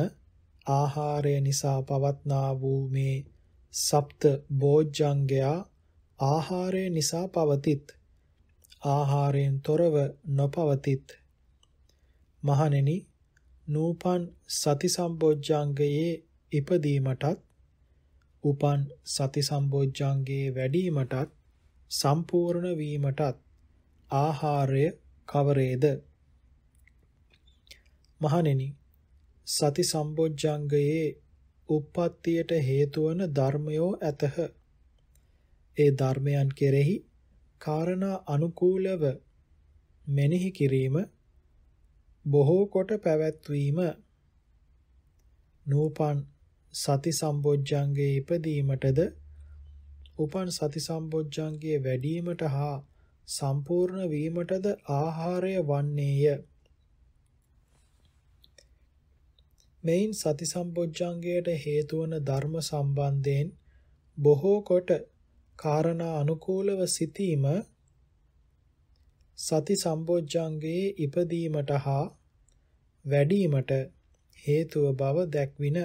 ආහාරය නිසා පවත්නා වූ මේ සප්ත බෝජ්ජංගයා ආහාරය නිසා පවතිත්. ආහාරයෙන් තොරව නොපවතිත්. මහණෙනි නූපන් සති සම්බොජ්ජංගයේ ඉපදීමටත් උපන් සති සම්බොජ්ජංගයේ වැඩිවීමටත් සම්පූර්ණ වීමටත් ආහාරය කවරේද මහණෙනි සති සම්බොජ්ජංගයේ උප්පත්තියට හේතු වන ධර්මයෝ ඇතහ. ඒ ධර්මයන් කෙරෙහි කාරණා අනුකූලව මෙනෙහි කිරීම බොහෝ කොට පැවැත්වීම නූපන් සති සම්බොජ්ජංගේ ඉපදීමටද උපන් සති සම්බොජ්ජංගේ වැඩිවීමට හා සම්පූර්ණ වීමටද ආහාරය වන්නේය. මෙයින් සති සම්බොජ්ජංගයට හේතු වන ධර්ම සම්බන්ධයෙන් බොහෝ කොට කාරණා අනුකූලව සිටීම සති සම්බොජ්ජංගයේ ඉපදීමට හා වැඩිවීමට හේතුව බව දැක්වින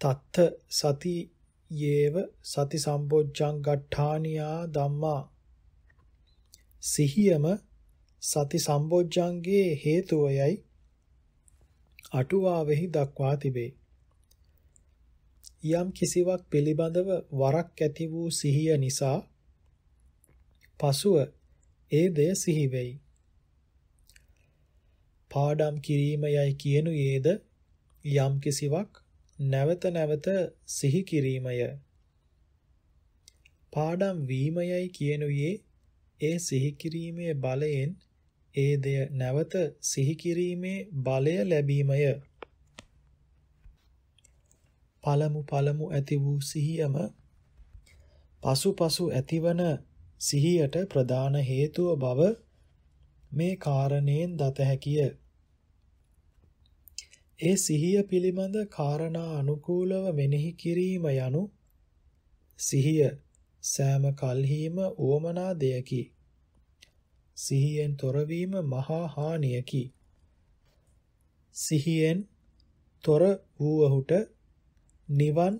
තත්ත සති යේව සති සම්බොජ්ජං ගට්ඨානියා ධම්මා. සිහියම සති සම්බොජ්ජංගේ හේතුවයයි අටුවාවෙහි දක්වා තිබේ. යම් කිසිවක් පිළිබඳව වරක් ඇති වූ සිහිය නිසා පසුව ඒ දෙය සිහි වෙයි. පාඩම් කිරීම යයි කියනුයේද යම් කිසිවක් නැවත නැවත සිහි කිරීමය. පාඩම් වීමයයි කියනුයේ ඒ සිහි කිරීමේ බලයෙන් ඒ දෙය නැවත සිහි කිරීමේ බලය ලැබීමය. පළමු පළමු ඇති වූ සිහියම පසුපසු ඇතිවන සිහියට ප්‍රධාන හේතුව බව මේ කාරණයෙන් දත හැකිය. ඒ සිහිය පිළිබඳ කාරණා අනුකූලව මෙනෙහි කිරීම යනු සිහිය සෑම කල්හිම උවමනා දෙයකි. සිහියෙන් තොරවීම මහා හානියකි. සිහියෙන් තොර වූවහුට නිවන්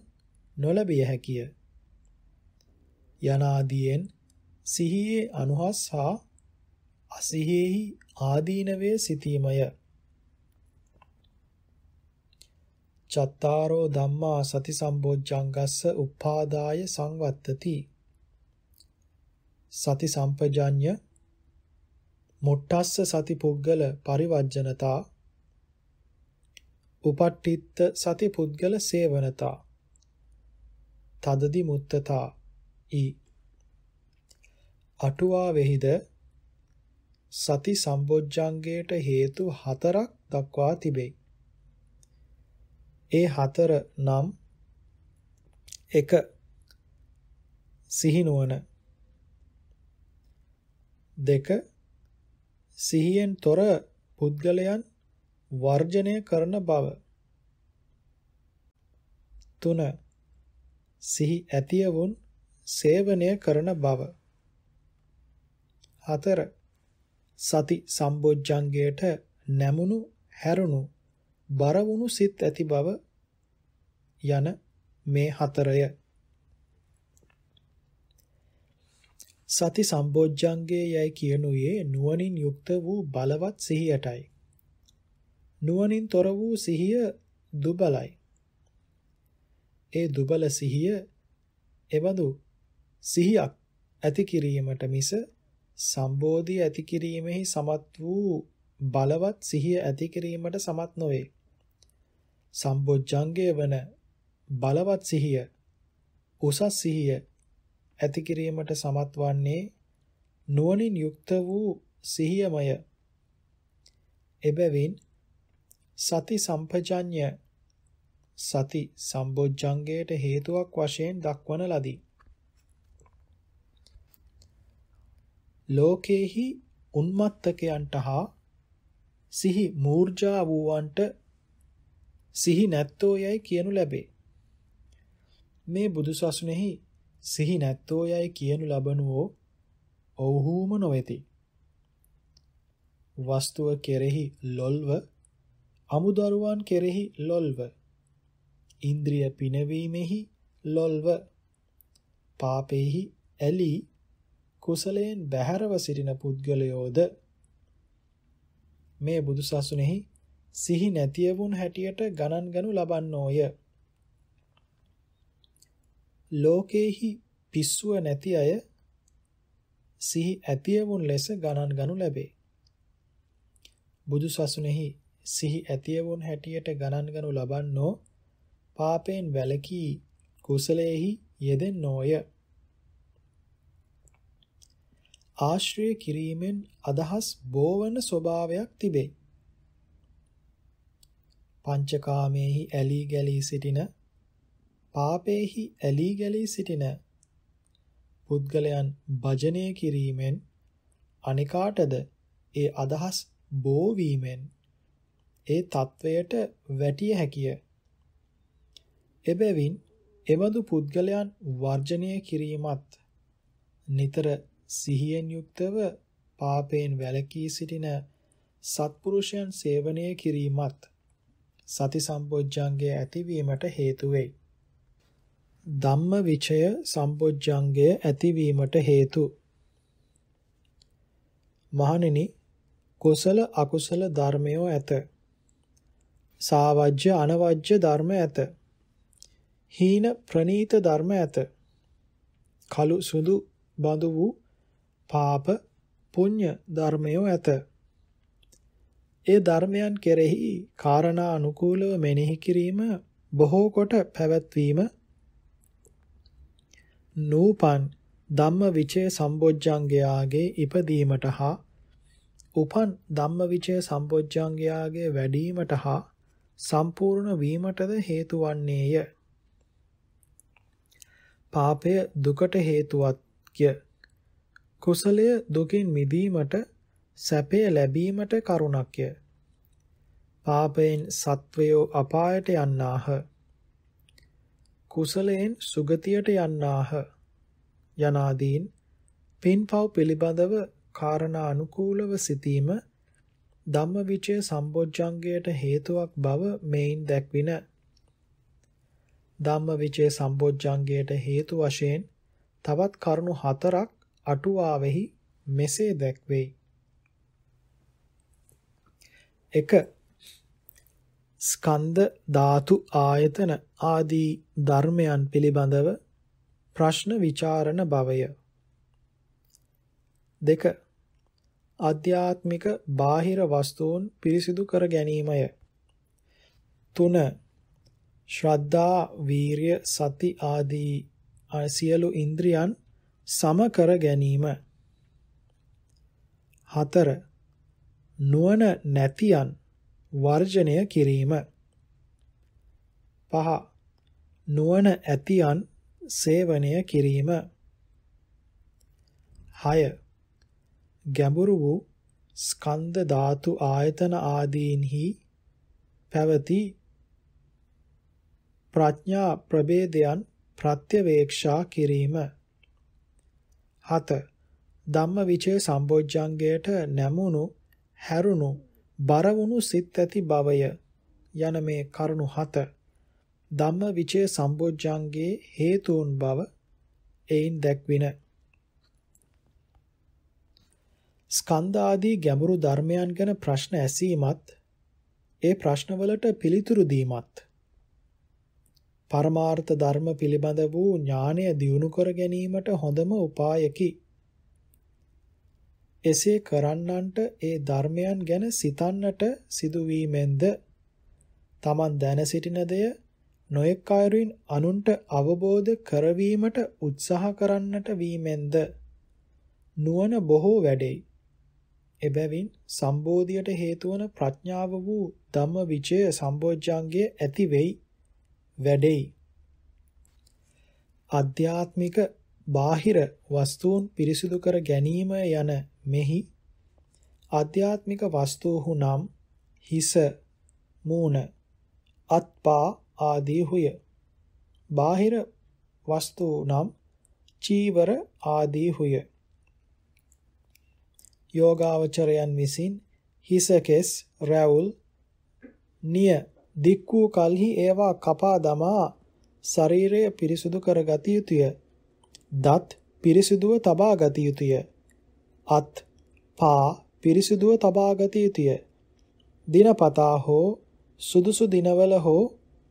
නොලැබිය හැකිය. යනාදීන් සිහියේ අනුහස් හා අසිහියෙහි ආදීනවේ සිටීමය. චත්තාරෝ ධම්මා සති සම්බොජ්ජංගස්ස උපාදාය සංවත්තති සති සම්පජඤ්ඤ මොට්ටස්ස සති පුද්ගල පරිවර්ජනතා උපට්ඨිත්ත සති පුද්ගල සේවනතා තදදි මුත්තතා ඊ. අටුවා වෙහිද සති සම්බොජ්ජංගයට හේතු හතරක් දක්වා තිබේ. ඒ හතර නම් එක සිහිනුවන දෙක සිහියෙන් තොර පුද්ගලයන් වර්ජනය කරන බව. තුන. සිහි ඇතියවුන් සේවනය කරන බව. හතර. සති සම්බොජ්ජංගයට නැමුණු හැරුණු බරවුණු සිත් ඇති බව යන මේ හතරය. සති සම්බොජ්ජංගේ යයි කියනුයේ නුවණින් යුක්ත වූ බලවත් සිහියටයි. නුවණින් තොර වූ සිහිය දුබලයි. ඒ දුබල සිහිය එබඳු සිහියක් ඇති කිරීමට මිස සම්බෝධි ඇති කිරීමෙහි සමත් වූ බලවත් සිහිය ඇති කිරීමට සමත් නොවේ. සම්බොජ්ජංගය වන බලවත් සිහිය උසස් සිහිය ඇති කිරීමට සමත් වන්නේ නුවණින් යුක්ත වූ සිහියමය එබැවින් සති සම්පජඤ්ඤ සති සම්බොජ්ජංගයට හේතුවක් වශයෙන් දක්වන ලදී ලෝකේහි උන්මත්තකයන්ට හා සිහි මූර්ජා වූවන්ට සිහි නැත්තෝ යයි කියනු ලැබේ. මේ බුදුසසුනේහි සිහි නැත්තෝ යයි කියනු ලබනුවෝ ඔව්හුම නොවේති. වස්තුව කෙරෙහි ලොල්ව අමුදරුවන් කෙරෙහි ලොල්ව ඉන්ද්‍රිය පිනවීමෙහි ලොල්ව පාපෙහි ඇලී කුසලයෙන් බැහැරව සිටින පුද්ගලයෝද මේ බුදුසසුනේහි සිහි නැතිවුන් හැටියට ගණන් ගනු ලබන්නෝය. ලෝකේහි පිස්සුව නැති අය සිහි ඇතිවුන් ලෙස ගණන් ගනු ලැබේ. බුදුසසුනේහි සිහි ඇතිවුන් හැටියට ගණන් ගනු ලබන්නෝ පාපයෙන් වැළකී කුසලයේහි යෙදෙන්නෝය. ආශ්‍රය කිරීමෙන් අදහස් බෝවන ස්වභාවයක් තිබේ. පංචකාමේහි ඇලී ගැලී සිටින පාපේහි ඇලී ගැලී සිටින පුද්ගලයන් භජනය කිරීමෙන් අනිකාටද ඒ අදහස් බෝ වීමෙන් ඒ తත්වයට වැටිය හැකිය. එබැවින් එබඳු පුද්ගලයන් වර්ජනය කිරීමත් නිතර සිහියෙන් යුක්තව පාපයෙන් වැළකී සිටින සත්පුරුෂයන් සේවනය කිරීමත් සති සම්පොජ්ජංගයේ ඇතිවීමට හේතු වෙයි. ධම්ම විචය සම්පොජ්ජංගය ඇතිවීමට හේතු මහණෙනි කුසල අකුසල ධර්මයෝ ඇත. සාවජ්‍ය අනවජ්‍ය ධර්ම ඇත. හීන ප්‍රනීත ධර්ම ඇත. කළු සුදු බඳු වූ පාප පුඤ්ඤ ධර්මයෝ ඇත. ඒ ධර්මයන් කෙරෙහි කාරණා අනුකූලව මෙනෙහි කිරීම බොහෝ කොට පැවැත්වීම නූපන් ධම්ම විචය සම්බොජ්ජංගයාගේ ඉපදීමට හා උපන් ධම්මවිචය සම්පොච්චංගයාගේ වැඩිවීමට හා සම්පූර්ණ වීමටද හේතු වන්නේය. පාපය දුකට හේතුවත්ය. කුසලය දුකින් මිදීමට සැපය ලැබීමට කරුණක්ය. පාපයෙන් සත්වයෝ අපායට යන්නාහ. කුසලයෙන් සුගතියට යන්නාහ. යනාදීන් පින්පව් පිළිබඳව කාරණා අනුකූලව සිටීම ධම්මවිචය සම්බොජ්ජංගයට හේතුවක් බව මෙයින් දැක්වින ධම්මවිචය සම්බොජ්ජංගයට හේතු වශයෙන් තවත් කරුණු හතරක් අටුවාවෙහි මෙසේ දැක්වෙයි 1 ස්කන්ධ ධාතු ආයතන ආදී ධර්මයන් පිළිබඳව ප්‍රශ්න විචාරණ භවය දෙක ආධ්‍යාත්මික බාහිර වස්තුන් පිරිසිදු කර ගැනීමය. 3. ශ්‍රද්ධා, වීරිය, සති ආදී සියලු ඉන්ද්‍රියන් සම කර ගැනීම. 4. නුවණ නැතියන් වර්ජනය කිරීම. 5. නුවණ ඇතියන් සේවනය කිරීම. 6. ගැඹුරු වූ ස්කන්ධ ධාතු ආයතන ආදීන්හි පැවති ප්‍රඥා ප්‍රභේදයන් ප්‍රත්‍යවේක්ෂා කිරීම 7 ධම්මවිචේ සම්බොජ්ජංගයට නැමුණු හැරුණු බරවුණු සිත් ඇති බවය යන මේ කරුණු හත ධම්මවිචේ සම්බොජ්ජංගේ හේතුන් බව එයින් දැක්වින ස්කන්ධ ආදී ගැඹුරු ධර්මයන් ගැන ප්‍රශ්න ඇසීමත් ඒ ප්‍රශ්නවලට පිළිතුරු දීමත් පරමාර්ථ ධර්ම පිළිබඳ වූ ඥානය දියුණු කර ගැනීමට හොඳම උපායකි. එසේ කරන්නන්ට ඒ ධර්මයන් ගැන සිතන්නට සිදුවීමෙන්ද තමන් දැන සිටින දෙය නොයෙක් අයුරින් අනුන්ට අවබෝධ කරවීමට උත්සාහ කරන්නට වීමෙන්ද නුවණ බොහෝ වැඩෙයි. එබැවින් සම්බෝධියට හේතු වන ප්‍රඥාව වූ ධම්ම විචය සම්බෝධ්‍යංගයේ ඇති වෙයි වැඩෙයි. ආධ්‍යාත්මික බාහිර වස්තුන් පිරිසිදු කර ගැනීම යන මෙහි ආධ්‍යාත්මික වස්තුහු නම් හිස මූණ අත්පා ආදී හුය. බාහිර වස්තු නම් චීවර ආදී හුය. යෝගාවචරයන් විසින් හිසකෙස් රැවුල් නිය දික් වූ කලෙහි ඒවා කපා දමා ශරීරය පිරිසුදු කරගත යුතුය. දත් පිරිසුදුව තබා ගත යුතුය. අත් පා පිරිසුදුව තබා ගත යුතුය. දිනපතා හෝ සුදුසු දිනවල හෝ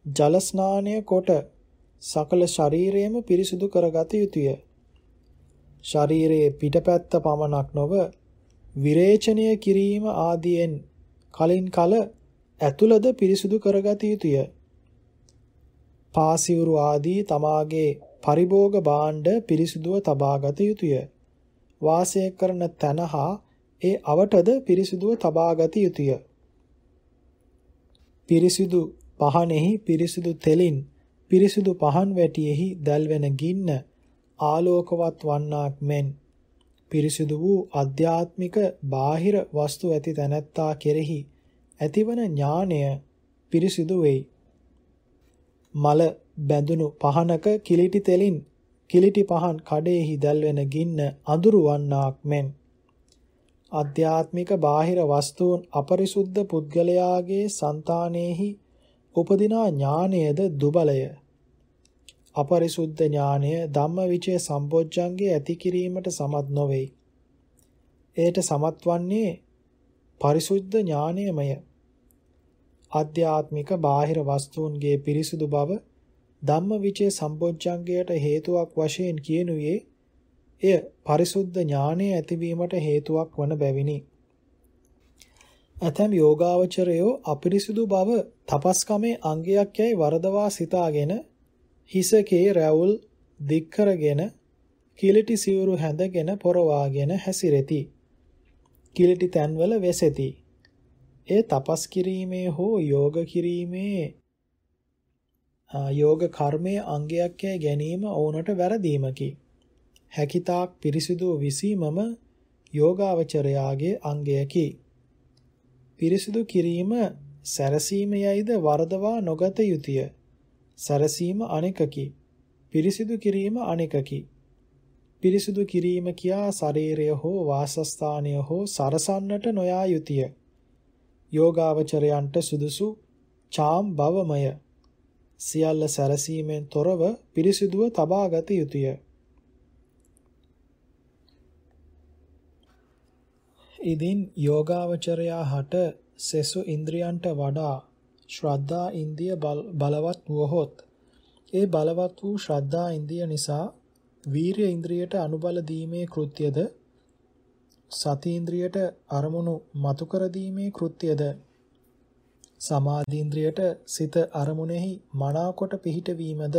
ජල ස්නානය කොට සකල ශරීරයම පිරිසුදු කරගත යුතුය. ශරීරයේ පිටපැත්ත පමණක් නොව විරේචනය කිරීම ආදියෙන් කලින් කල ඇතුළද පිරිසුදු කරගත යුතුය. පාසිවුරු ආදී තමාගේ පරිභෝග භාණ්ඩ පිරිසුදුව තබාගත යුතුය. වාසය කරන තැන හා ඒ අවටද පිරිසුදුව තබාගත යුතුය. පිරිසිදු පහනෙහි පිරිසිදු තෙලින් පිරිසිදු පහන් වැටියෙහි දැල්වෙන ගින්න ආලෝකවත් වන්නාක් මෙන් පිරිසිදු වූ අධ්‍යාත්මික බාහිර වස්තු ඇති තැනැත්තා කෙරෙහි ඇතිවන ඥානය පිරිසිදු වෙයි. මල බැඳුණු පහනක කිලිටි තෙලින් කිලිටි පහන් කඩේහි දැල්වෙන ගින්න අඳුරු වන්නාක් මෙන් අධ්‍යාත්මික බාහිර වස්තුන් අපරිසුද්ධ පුද්ගලයාගේ సంతානෙහි උපදිනා ඥානයද දුබලය අපරිසුද්ධ ඥානය ධම්මවිචේ සම්බොජ්ජංගේ ඇති කිරීමට සමත් නොවේ. එයට සමත් වන්නේ පරිසුද්ධ ඥානයමය. ආධ්‍යාත්මික බාහිර වස්තුන්ගේ පිරිසුදු බව ධම්මවිචේ සම්බොජ්ජංගයට හේතුවක් වශයෙන් කියනුවේ එය පරිසුද්ධ ඥානය ඇතිවීමට හේතුවක් වන බැවිනි. ඇතැම් යෝගාවචරයෝ අපිරිසුදු බව තපස්කමේ අංගයක් යයි වරදවා සිතාගෙන හිසකේ රැවුල් දික් කරගෙන කිලිටි සිවුරු හැඳගෙන පොරවාගෙන හැසිරෙති. කිලිටි තැන්වල වෙසෙති. ඒ තපස් කිරීමේ හෝ යෝග කිරීමේ යෝග කර්මයේ අංගයක් යයි ගැනීම ඕනට වැරදීමකි. හැකිතාක් පිරිසිදු විසීමම යෝගාවචරයාගේ අංගයකි. පිරිසිදු කිරීම සැරසීම යයිද වරදවා නොගත යුතුය. සැරසීම අනෙකකි. පිරිසිදු කිරීම අනෙකකි. පිරිසිදු කිරීම කියා ශරීරය හෝ වාසස්ථානය හෝ සරසන්නට නොයා යුතුය. යෝගාවචරයන්ට සුදුසු චාම් බවමය. සියල්ල සැරසීමෙන් තොරව පිරිසිදුව තබාගත යුතුය. ඉදින් යෝගාවචරයා හට සෙසු ඉන්ද්‍රියන්ට වඩා ශ්‍රද්ධා ඉන්දිය බලවත් වුවහොත් ඒ බලවත් වූ ශ්‍රද්ධා ඉන්දිය නිසා වීරිය ඉන්ද්‍රියට අනුබල දීමේ කෘත්‍යද සති ඉන්ද්‍රියට අරමුණු මතු කර දීමේ කෘත්‍යද සමාධි ඉන්ද්‍රියට සිත අරමුණෙහි මනාකොට පිහිටවීමද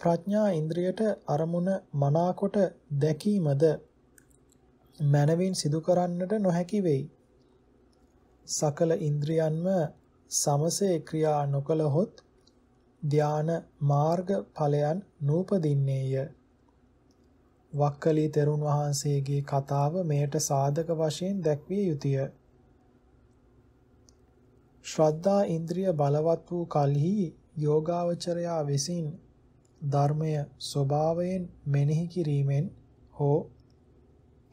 ප්‍රඥා ඉන්ද්‍රියට අරමුණ මනාකොට දැකීමද මනවින් සිදු කරන්නට නොහැකි වෙයි. සකල ඉන්ද්‍රියන්ම සමසේ ක්‍රියා නොකළහොත් ධාන මාර්ග ඵලයන් නූපදින්නේය. වක්කලී තෙරුන් වහන්සේගේ කතාව මෙයට සාධක වශයෙන් දැක්විය යුතුය. ශ්‍රද්ධා ඉන්ද්‍රිය බලවත් වූ කලෙහි යෝගාවචරයා විසින් ධර්මය ස්වභාවයෙන් මෙනෙහි කිරීමෙන් හෝ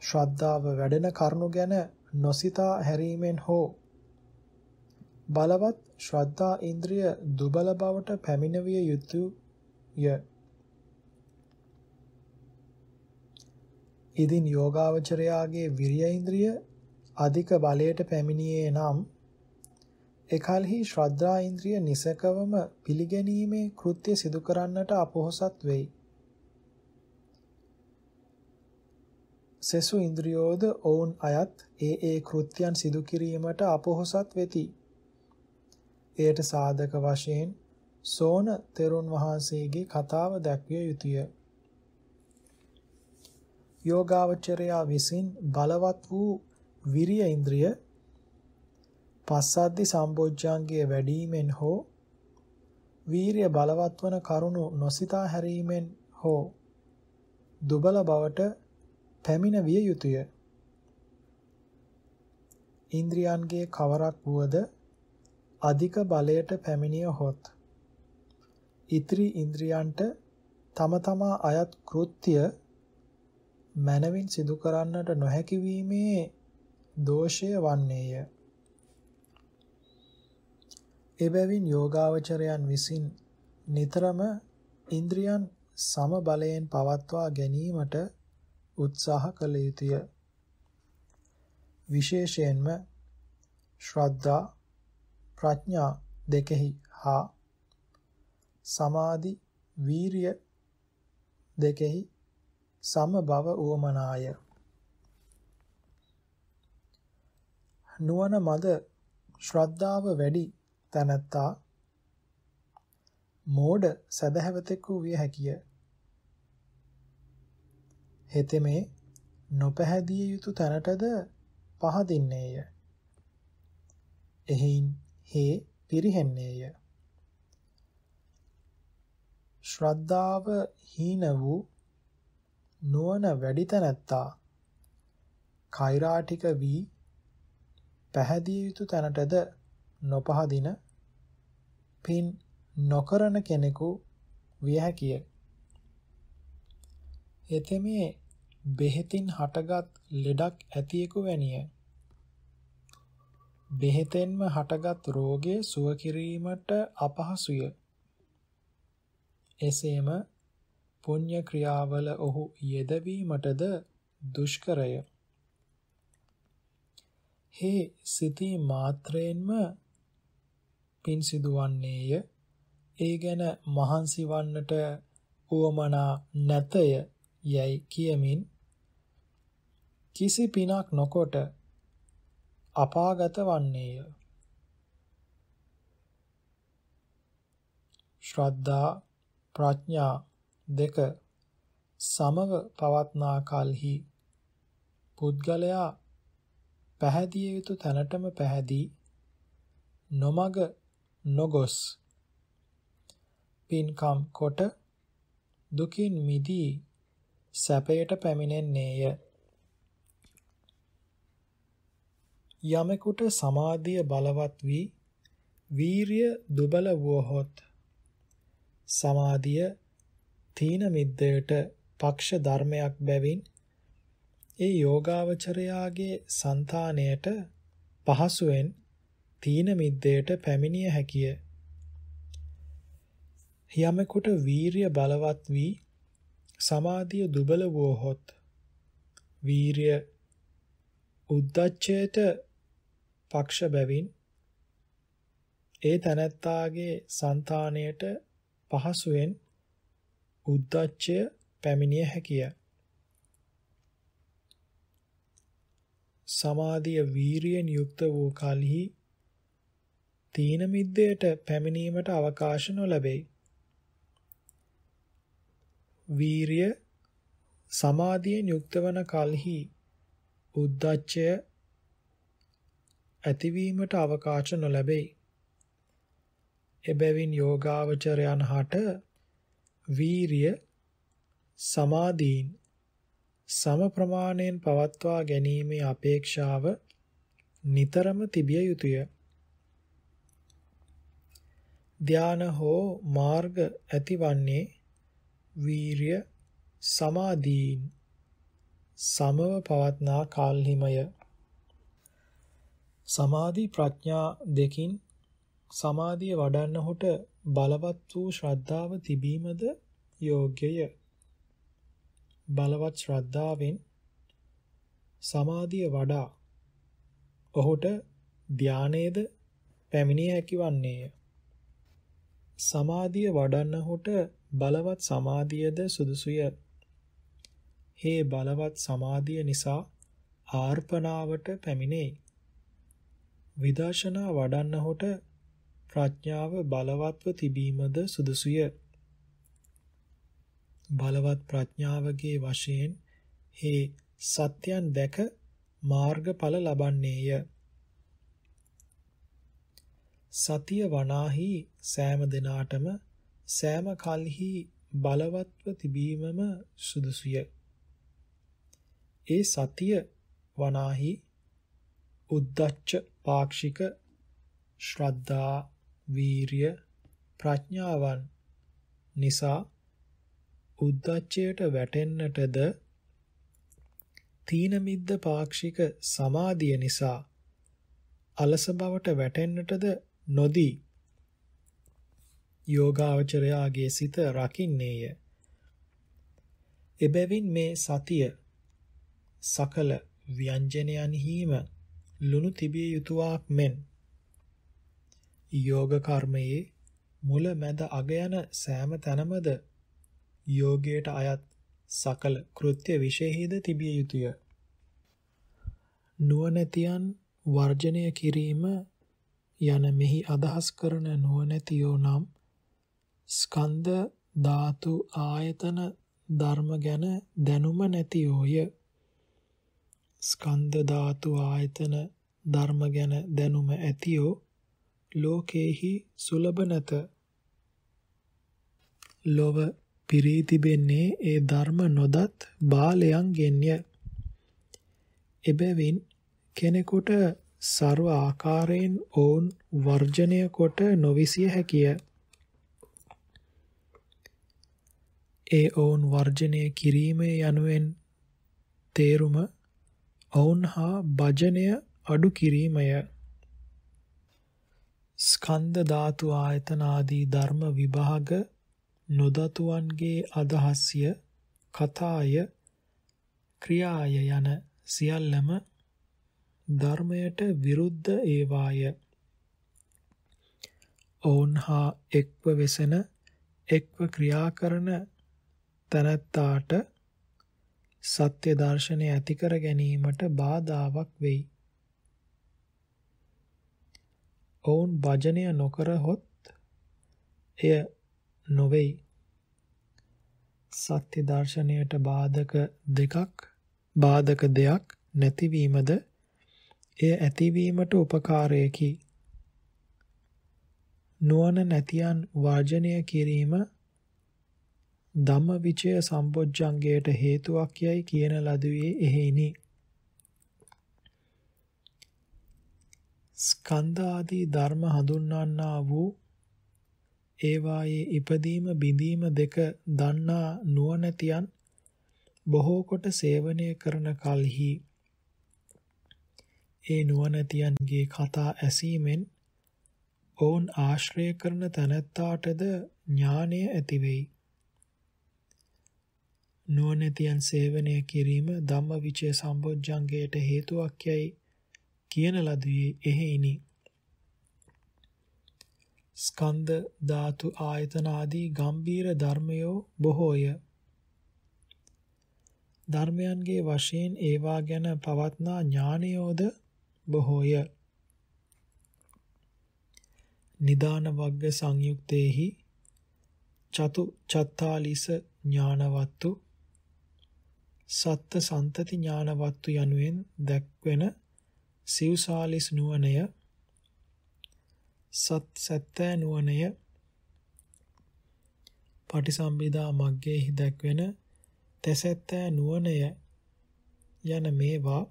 ශ්‍රද්ධාව වැඩෙන කරුණු ගැන නොසිතා හැරීමෙන් හෝ බලවත් ශ්‍රද්ධා ඉන්ද්‍රිය දුබල බවට පැමිණවිය යුතුය. ඉදින් යෝගාවචරයාගේ විරිය ඉන්ද්‍රිය අධික බලයට පැමිණියේ නම් එකල්හි ශ්‍රද්ධා ඉන්ද්‍රිය නිසකවම පිළිගැනීමේ කෘත්‍ය සිදු කරන්නට අපොහසත් වෙයි. සෙසු ඉන්ද්‍රියෝද ඔවුන් අයත් ඒ ඒ කෘත්‍යයන් සිදු කිරීමට අපොහසත් වෙති. එයට සාධක වශයෙන් සෝන තෙරුන් වහන්සේගේ කතාව දැක්විය යුතුය. යෝගාවචරයා විසින් බලවත් වූ විරිය ඉන්ද්‍රිය පස්සද්ධි සම්බොජ්ජංගයේ වැඩිවීමෙන් හෝ වීරිය බලවත් වන කරුණු නොසිතා හැරීමෙන් හෝ දුබල බවට පැමිණ විය යුතුය. ඉන්ද්‍රියන්ගේ කවරක් වුවද අධික බලයට පැමිණිය හොත් ඉත්‍රි ඉන්ද්‍රියන්ට තම තමා අයත් කෘත්‍ය මනවින් සිදු කරන්නට නොහැකි වීමේ දෝෂය වන්නේය. එබැවින් යෝගාවචරයන් විසින් නිතරම ඉන්ද්‍රියන් සම බලයෙන් පවත්වා ගැනීමට උත්සාහ කළ යුතුය. විශේෂයෙන්ම ශ්‍රද්ධා ප්‍රඥා දෙකෙහි හා සමාධි වීරිය දෙකෙහි සම බව උවමනාය නුවණ මද ශ්‍රද්ධාව වැඩි තැනැත්තා මෝඩ සදහැවතෙකු විය හැකිය හෙතෙමේ නොපැහැදිය යුතු තැනටද පහදින්නේය එහෙයින් හේ පිරිහෙන්නේය. ශ්‍රද්ධාව හීන වූ නුවණ වැඩි තැනැත්තා කෛරාටික වී පැහැදිය යුතු තැනටද නොපහදින පින් නොකරන කෙනෙකු විය හැකිය. එතෙමේ බෙහෙතින් හටගත් ලෙඩක් ඇතියෙකු වැනිය. බෙහෙතෙන්ම හටගත් රෝගය සුව කිරීමට අපහසුය. එසේම පුණ්‍ය ක්‍රියාවල ඔහු යෙදවීමටද දුෂ්කරය. හේ සිතී මාත්‍රයෙන්ම පින් සිදුවන්නේය. ඒ ගැන මහන්සි වන්නට උවමනා නැතය යයි කියමින් කිසි පිනක් නොකොට අපාගත වන්නේය. ශ්‍රද්ධා ප්‍රඥා දෙක සමව පවත්නා කලෙහි පුද්ගලයා පැහැදිය යුතු තැනටම පැහැදී නොමග නොගොස්. පින්කම් කොට දුකින් මිදී සැපයට පැමිණෙන්නේය. යමෙකුට සමාධිය බලවත් වී වීරිය දුබල වුවහොත් සමාධිය තීන මිද්දයට පක්ෂ ධර්මයක් බැවින් ඒ යෝගාවචරයාගේ సంతාණයට පහසුවෙන් තීන මිද්දයට පැමිණිය හැකිය. යමෙකුට වීරිය බලවත් වී සමාධිය දුබල වූහොත් වීරිය උද්දච්චයට පක්ෂ බැවින් ඒ තනත්තාගේ సంతාණයට පහසුවෙන් උද්දච්චය පැමිණිය හැකිය. සමාධිය වීරියෙන් යුක්ත වූ කලෙහි තීන මිද්දයට පැමිණීමට අවකාශ නොලැබේ. වීරිය සමාධියෙන් යුක්ත වන කලෙහි උද්දච්චය ඇතිවීමට අවකාශ නොලැබේ. එබැවින් යෝගාවචරයන් හට වීරිය සමාධීන් සම ප්‍රමාණයෙන් පවත්වා ගැනීමේ අපේක්ෂාව නිතරම තිබිය යුතුය. ධාන හෝ මාර්ග ඇතිවන්නේ වීරිය සමාධීන් සමව පවත්නා කාල්හිමය. සමාධි ප්‍රඥා දෙකින් සමාධිය වඩන්නහුට බලවත් වූ ශ්‍රද්ධාව තිබීමද යෝග්‍යය. බලවත් ශ්‍රද්ධාවෙන් සමාධිය වඩා ඔහුට ධානයේද පැමිණිය හැකි වන්නේය. සමාධිය වඩන්නහුට බලවත් සමාධියද සුදුසුය. හේ බලවත් සමාධිය නිසා ආර්පණාවට පැමිණේ. විදර්ශනා වඩන්නහුට ප්‍රඥාව බලවත්ව තිබීමද සුදුසුය. බලවත් ප්‍රඥාවගේ වශයෙන් හේ සත්‍යයන් දැක මාර්ගඵල ලබන්නේය. සතිය වනාහි සෑම දිනාටම සෑම කල්හි බලවත්ව තිබීමම සුදුසුය. ඒ සතිය වනාහි උද්දච්ච පාක්ෂික ශ්‍රද්ධා වීරිය ප්‍රඥාවන් නිසා උද්දච්චයට වැටෙන්නටද තීන මිද්ද පාක්ෂික සමාධිය නිසා අලස බවට වැටෙන්නටද නොදී යෝගාවචරයාගේ සිත රකින්නේය. එබැවින් මේ සතිය සකල ව්‍යංජනයන්හිම ලුණු තිබිය යුතුයක් මෙන් යෝග කර්මයේ මුල මැද අග යන සෑම තැනමද යෝගයට අයත් සකල කෘත්‍ය විශේෂීද තිබිය යුතුය. නුවණැතියන් වර්ජනය කිරීම යන මෙහි අදහස් කරන නුවණැතියෝ නම් ස්කන්ධ ධාතු ආයතන ධර්ම ගැන දැනුම නැතියෝය. ස්කන්ධ ධාතු ආයතන ධර්ම ගැන දැනුම ඇතියෝ ලෝකේහි සුලභ නැත. ලොව පිරී තිබෙන්නේ ඒ ධර්ම නොදත් බාලයන්ගෙන්ය. එබැවින් කෙනෙකුට ਸਰව ආකාරයෙන් ඔවුන් වර්ජනය කොට නොවිසිය හැකිය. ඒ ඔවුන් වර්ජනය කිරීම යනුවෙන් තේරුම ඔවුන් හා භජනය අඩු කිරීමය. ස්කන්ධ ධාතු ආයතන ආදී ධර්ම විභාග නොදතුවන්ගේ අදහස්ය කතාය ක්‍රියාය යන සියල්ලම ධර්මයට විරුද්ධ ඒවාය. ඔවුන් හා එක්ව වෙසෙන එක්ව ක්‍රියා කරන තනත්තාට සත්‍ය දර්ශනය ඇති කර ගැනීමට බාධාවක් වෙයි. ඔවුන් භජනය නොකරහොත් එය නොවේයි. සත්‍ය දර්ශනයට බාධක දෙකක් බාධක දෙයක් නැතිවීමද එය ඇතිවීමට උපකාරයකි. නුවණ නැතියන් වාජනය කිරීම ධම්මවිචය සම්බොජ්ජංගයට හේතුවක් යයි කියන ලදුවේ එහෙයිනි. ස්කන්ධ ආදී ධර්ම හඳුන්වන්නා වූ ඒවායේ ඉපදීම බිඳීම දෙක දන්නා නුවණැතියන් බොහෝ කොට සේවනය කරන කලෙහි ඒ නුවණැතියන්ගේ කතා ඇසීමෙන් ඔවුන් ආශ්‍රය කරන තැනැත්තාටද ඥානය ඇති වෙයි. නුවණැතියන් සේවනය කිරීම ධම්මවිචය සම්බොජ්ජංගයට හේතුවක් යයි කියන ලදුවේ එහෙයිනි. ස්කන්ධ ධාතු ආයතන ආදී ගම්බීර ධර්මයෝ බොහෝය. ධර්මයන්ගේ වශයෙන් ඒවා ගැන පවත්නා ඥානයෝද බොහෝය. නිදාන වග්ග සංයුක්තේහි චතු චත්තාලිස ඥානවත්තු සත්ත සන්තති ඥානවත්තු යනුවෙන් දැක්වෙන සිව්සාලිස් නුවණය සත් සැත්තෑ නුවණය පටිසම්භිදා මග්ගයේහි දැක්වෙන තැසැත්තෑ නුවණය යන මේවා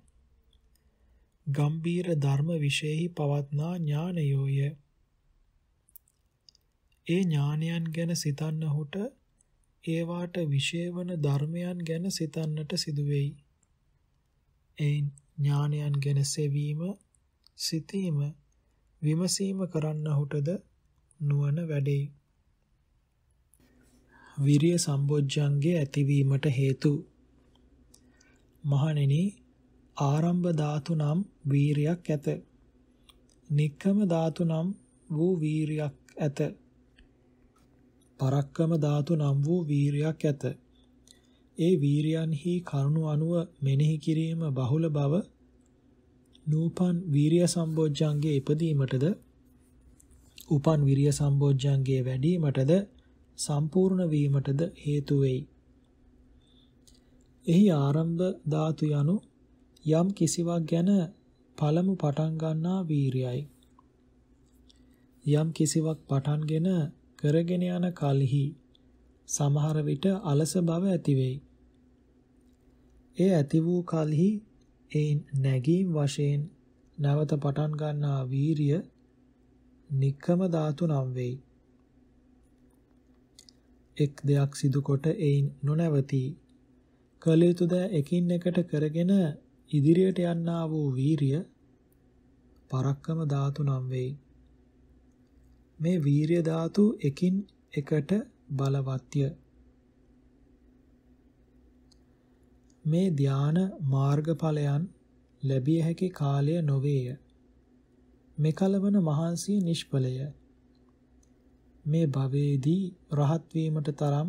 ගම්බීර ධර්ම විශේෂෙහි පවත්නා ඥානයෝය. ඒ ඥානයන් ගැන සිතන්නහුට ඒවාට විශේෂවන ධර්මයන් ගැන සිතන්නට සිදුවෙයි. එයින් ඥානයන් ගැන සෙවීම, සිතීම, විමසීම කරන්නහුටද නුවණ වැඩෙයි. විරිය සම්බොජ්ජංගේ ඇතිවීමට හේතු මහණෙනි ආරම්භ ධාතු නම් වීරියක් ඇත. නික්කම ධාතු නම් වූ වීරියක් ඇත. පරක්කම ධාතු නම් වූ වීරියක් ඇත. ඒ වීරියන්හි කරුණු අනුව මෙනෙහි කිරීම බහුල බව නූපන් වීරිය සම්බෝජ්ජංගේ ඉපදීමටද උපන් විරිය සම්බෝජ්ජංගේ වැඩිවීමටද සම්පූර්ණ වීමටද හේතු වෙයි. එහි ආරම්භ ධාතු යනු යම් කිසිවක් ගැන පළමු පටන් ගන්නා වීරියයි. යම් කිසිවක් පටන්ගෙන කරගෙන යන කලෙහි සමහර විට අලස බව ඇති වෙයි. ඒ ඇති වූ කලෙහි ඒන් නැගීම් වශයෙන් නැවත පටන් ගන්නා වීරිය නික්කම ධාතු නම් වෙයි. එක් දෙයක් සිදු කොට ඒන් නොනැවතී කළ යුතු ද එකින් එකට කරගෙන ඉදිරියට යන්නා වූ වීරිය පරක්කම ධාතු නම් වෙයි. මේ වීරිය ධාතු එකින් එකට බලවත්ය. මේ ධාන මාර්ගඵලයන් ලැබිය හැකි කාලය නොවේය. මෙකලවන මහන්සිය නිෂ්ඵලය. මේ භවයේදී රහත් වීමට තරම්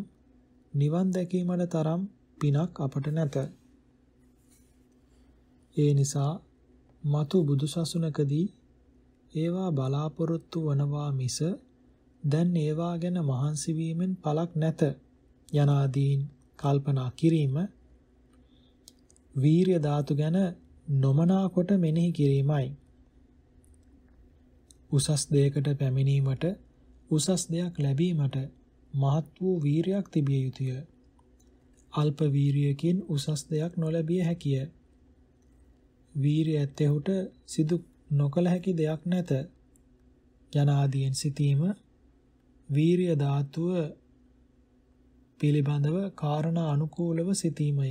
නිවන් දැකීමට තරම් පිනක් අපට නැත. ඒ නිසා మతు බුදුසසුනකදී ඒවා බලාපොරොත්තු වනවා මිස දැන් ඒවා ගැන මහන්සි වීමෙන් පළක් නැත යනාදීන් කල්පනා කිරීම වීරිය ධාතු ගැන නොමනා කොට මෙනෙහි කිරීමයි උසස් දෙයකට පැමිණීමට උසස් දෙයක් ලැබීමට මහත් වූ වීරයක් තිබිය යුතුය. අල්ප වීරියකින් උසස් දෙයක් නොලැබිය හැකිය. වීරිය ඇත්තෙහුට සිදු නොකළ හැකි දෙයක් නැත. යන ආදීන් සිටීම වීරිය ධාතුව පිළිබඳව කාරණා අනුකූලව සිටීමය.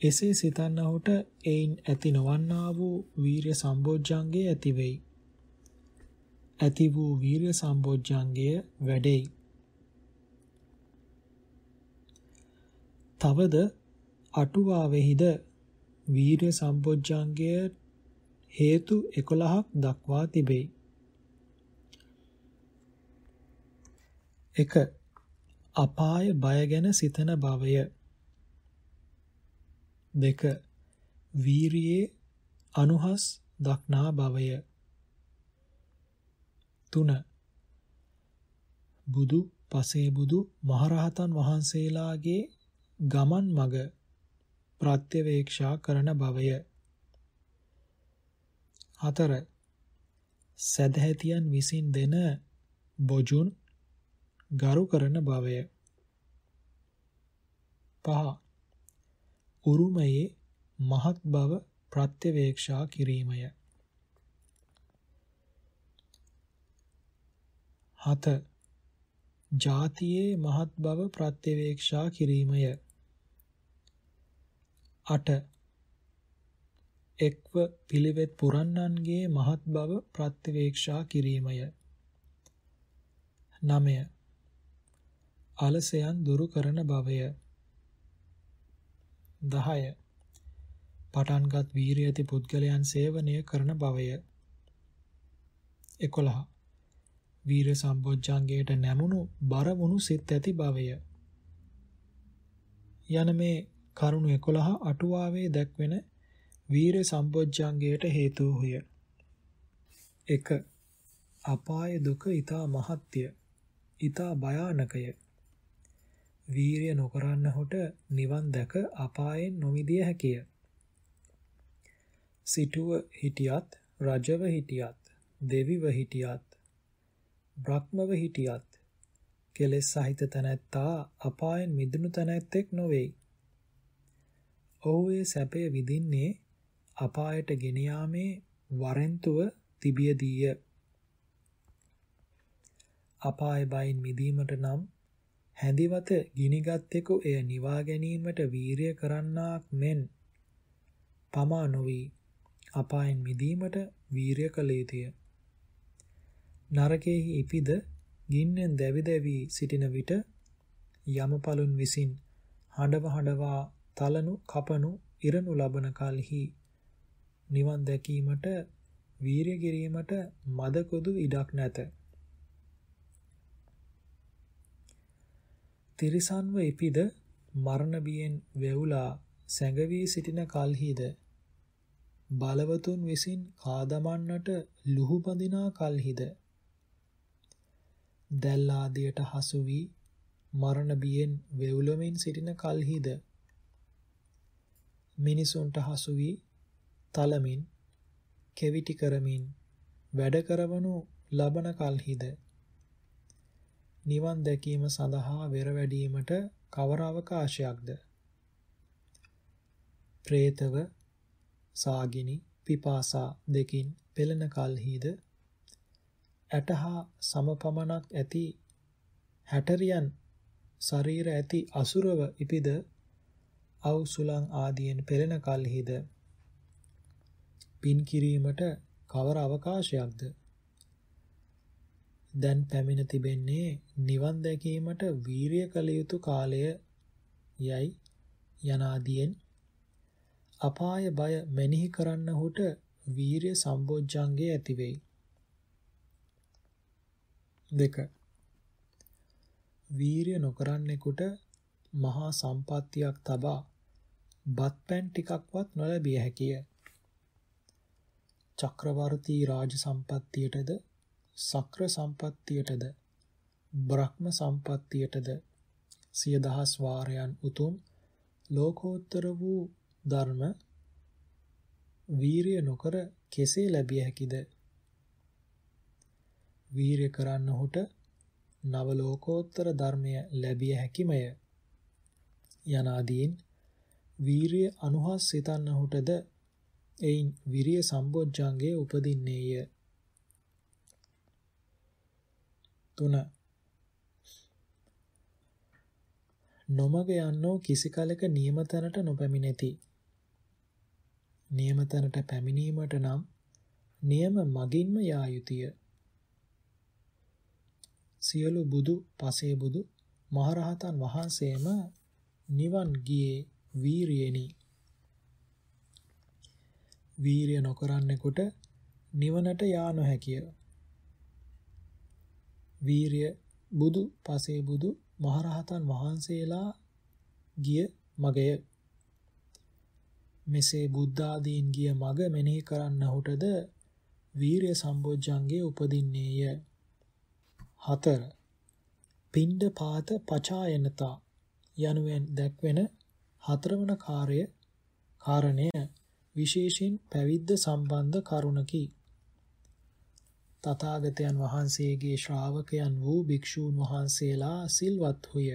එසේ සිතන්නහුට එයින් ඇති නොවන්නා වූ වීරිය සම්බෝධ්‍යංගයේ ඇති වෙයි. ඇති වූ වීරිය සම්බෝධ්‍යංගය වැඩෙයි. තවද අටුවාවෙහිද වීරිය සම්බෝධ්‍යංගය හේතු 11ක් දක්වා තිබේ. 1. අපාය බය ගැන සිතන බවය. 2. වීරියේ අනුහස් දක්නා බවය. 3. බුදු පසේ බුදු මහරහතන් වහන්සේලාගේ ගමන් මග ප්‍රත්‍යවේක්ෂා කරන බවය. 4. සදහැතියන් විසින් දෙන බොජුන් ගරු කරන බවය. 5. උරුමයේ මහත් බව ප්‍රත්‍යවේක්ෂා කිරීමය. 7. ජාතියේ මහත් බව ප්‍රත්‍යවේක්ෂා කිරීමය. 8 එක්ව පිළිවෙත් පුරන්නන්ගේ මහත් බව ප්‍රත්‍යවේක්ෂා කිරීමය. 9 අලසයන් දුරු කරන බවය. 10 පටන්ගත් වීරිය ඇති පුද්ගලයන් සේවනය කරන බවය. 11 වීර සම්බොජ්ජංගයට නැමුණු බරවුණු සිත් ඇති බවය. යන මේ කරුණු 11 අටුවාවේ දැක්වෙන වීර සම්බොජ්ජංගයට හේතු වූය. 1. අපාය දුක ඊතා මහත්ය. ඊතා භයානකය. වීරිය නොකරන්නහොට නිවන් දැක අපායෙන් නොමිදිය හැකිය. සිටුව හිටියත් රජව හිටියත් දෙවිව හිටියත් බ්‍රහ්මව හිටියත් කෙලෙස් සහිත තැනැත්තා අපායෙන් මිදුණු තැනැත්තෙක් නොවේයි. ඔහු ඒ සැපය විඳින්නේ අපායට ගෙන යාමේ වරෙන්තුව තිබියදීය. අපාය බයින් මිදීමට නම් හැඳිවත ගිනිගත්තෙකු එය නිවා ගැනීමට වීරිය කරන්නාක් මෙන් පමා නොවි අපායන් මිදීමට වීරිය කළ යුතුය. නරකෙහි ඉපිද ගින්නෙන් දැවි දැවි සිටින විට යමපලුන් විසින් හඬව හඬවා තලනු කපනු ඉරනු ලබන කලෙහි නිවන් දැකීමට වීරිය කිරීමට මදකොදු ඉඩක් නැත. තිරිසන්ව ඉපිද මරණ බියෙන් වෙවුලා සැඟවී සිටින කල්හිද බලවතුන් විසින් කාදමන්නට ලුහු බඳිනා කල්හිද දැල් ආදියට හසු වී මරණ බියෙන් වෙවුලමින් සිටින කල්හිද මිනිසුන්ට හසු වී තලමින් කෙවිටි කරමින් වැඩ කරවනු ලබන කල්හිද? නිවන් දැකීම සඳහා වෙර වැඩීමට කවර අවකාශයක්ද? പ്രേතව සාගිනි පිපාසා දෙකින් පෙළෙන කල්හිද? ඇටහා සමපමණක් ඇති හැටරියන් ශරීර ඇති අසුරව ඉපිද? අවුසුලං ආදියෙන් පෙළෙන කල්හිද? පින් කිරීමට කවර අවකාශයක්ද දැන් පැමිණ තිබෙන්නේ නිවන් දැකීමට වීරිය කළ යුතු කාලය යයි යනාදීන් අපාය බය මෙනෙහි කරන්නහුට වීරිය සම්බොජ්ජංගේ ඇති වෙයි. දෙක වීරිය නොකරන්නෙකුට මහා සම්පත්තියක් තබා බත් පැන් ටිකක්වත් නොලැබිය හැකිය. චක්‍රවර්ති රාජ සම්පත්තියටද සක්‍ර සම්පත්තියටද බ්‍රහ්ම සම්පත්තියටද සිය දහස් වාරයන් උතුම් ලෝකෝත්තර වූ ධර්ම වීරිය නොකර කෙසේ ලැබිය හැකිද? වීරිය කරන්නහුට නව ලෝකෝත්තර ධර්මය ලැබිය හැකිමය. යනාදීන් වීරිය අනුහස් සිතන්නහුටද එයින් විරිය සම්බොජ්ජංගේ උපදින්නේය 3 නොමග යන්නෝ කිසි කලක නියම තැනට නොපැමිණෙති. නියම තැනට පැමිණීමට නම් නියම මගින්ම යා යුතුය. සියලු බුදු, පසේ බුදු, මහරහතන් වහන්සේම නිවන් ගියේ වීරියෙනි. වීරිය නොකරන්නෙකුට නිවනට යා නොහැකිය. වීරිය බුදු, පසේ බුදු, මහරහතන් වහන්සේලා ගිය මගය මෙසේ බුද්ධ ආදීන් ගිය මග මෙනෙහි කරන්නහුටද වීරිය සම්බොජ්ජංගේ උපදින්නේය. 4. පිණ්ඩ පාත පචායනතා යනුවෙන් දැක්වෙන හතරවන කාර්ය කාරණය විශේෂයෙන් පැවිද්ද සම්බන්ධ කරුණකි. තථාගතයන් වහන්සේගේ ශ්‍රාවකයන් වූ භික්ෂූන් වහන්සේලා සිල්වත්හුය.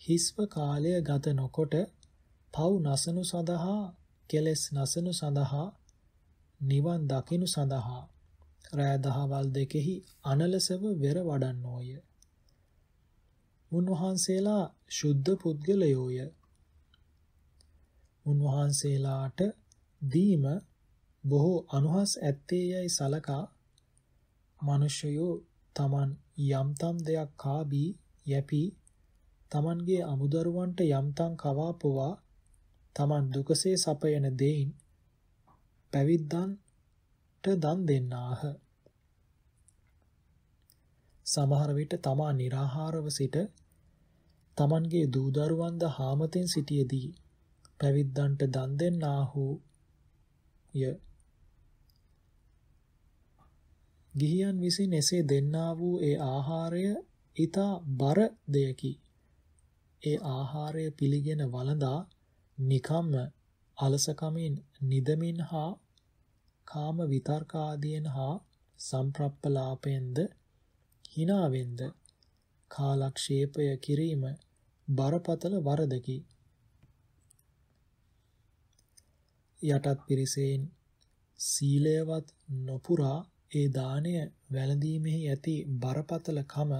හිස්ව කාලය ගත නොකොට පව් නසනු සඳහා කෙලෙස් නසනු සඳහා නිවන් දකිනු සඳහා රෑ දහවල් දෙකෙහි අනලසව වෙර වඩන්නෝය. උන්වහන්සේලා ශුද්ධ පුද්ගලයෝය. උන්වහන්සේලාට දීම බොහෝ අනුහස් ඇත්තේ යයි සලකා මිනිසයෝ Taman යම්තම් දෙයක් කාබී යැපි Tamanගේ අමුදරුවන්ට යම්තම් කවා පොවා Taman දුකසේ සපයන දෙයින් පැවිද්දන්ට දන් දෙන්නාහ. සමහර විට තමා निराහාරව සිට Tamanගේ දූ දරුවන්ද හාමතෙන් සිටියේදී පැවිද්දන්ට දන් දෙන්නාහු ය ගිහියන් විසින් එසේ දෙන්නා වූ ඒ ආහාරය ඊතා බර දෙයකි. ඒ ආහාරය පිළිගෙන වළඳා නිකම්ම අලසකමින් නිදමින් හා කාම විතර්ක ආදියෙන් හා සම්ප්‍රප්පලාපෙන්ද හිනාවෙන්ද කාලක්ෂේපය කිරීම බරපතල වරදකි. යටත් පිරිසෙන් සීලයවත් නොපුරා ඒ දාණය වැළඳීමෙහි ඇති බරපතලකම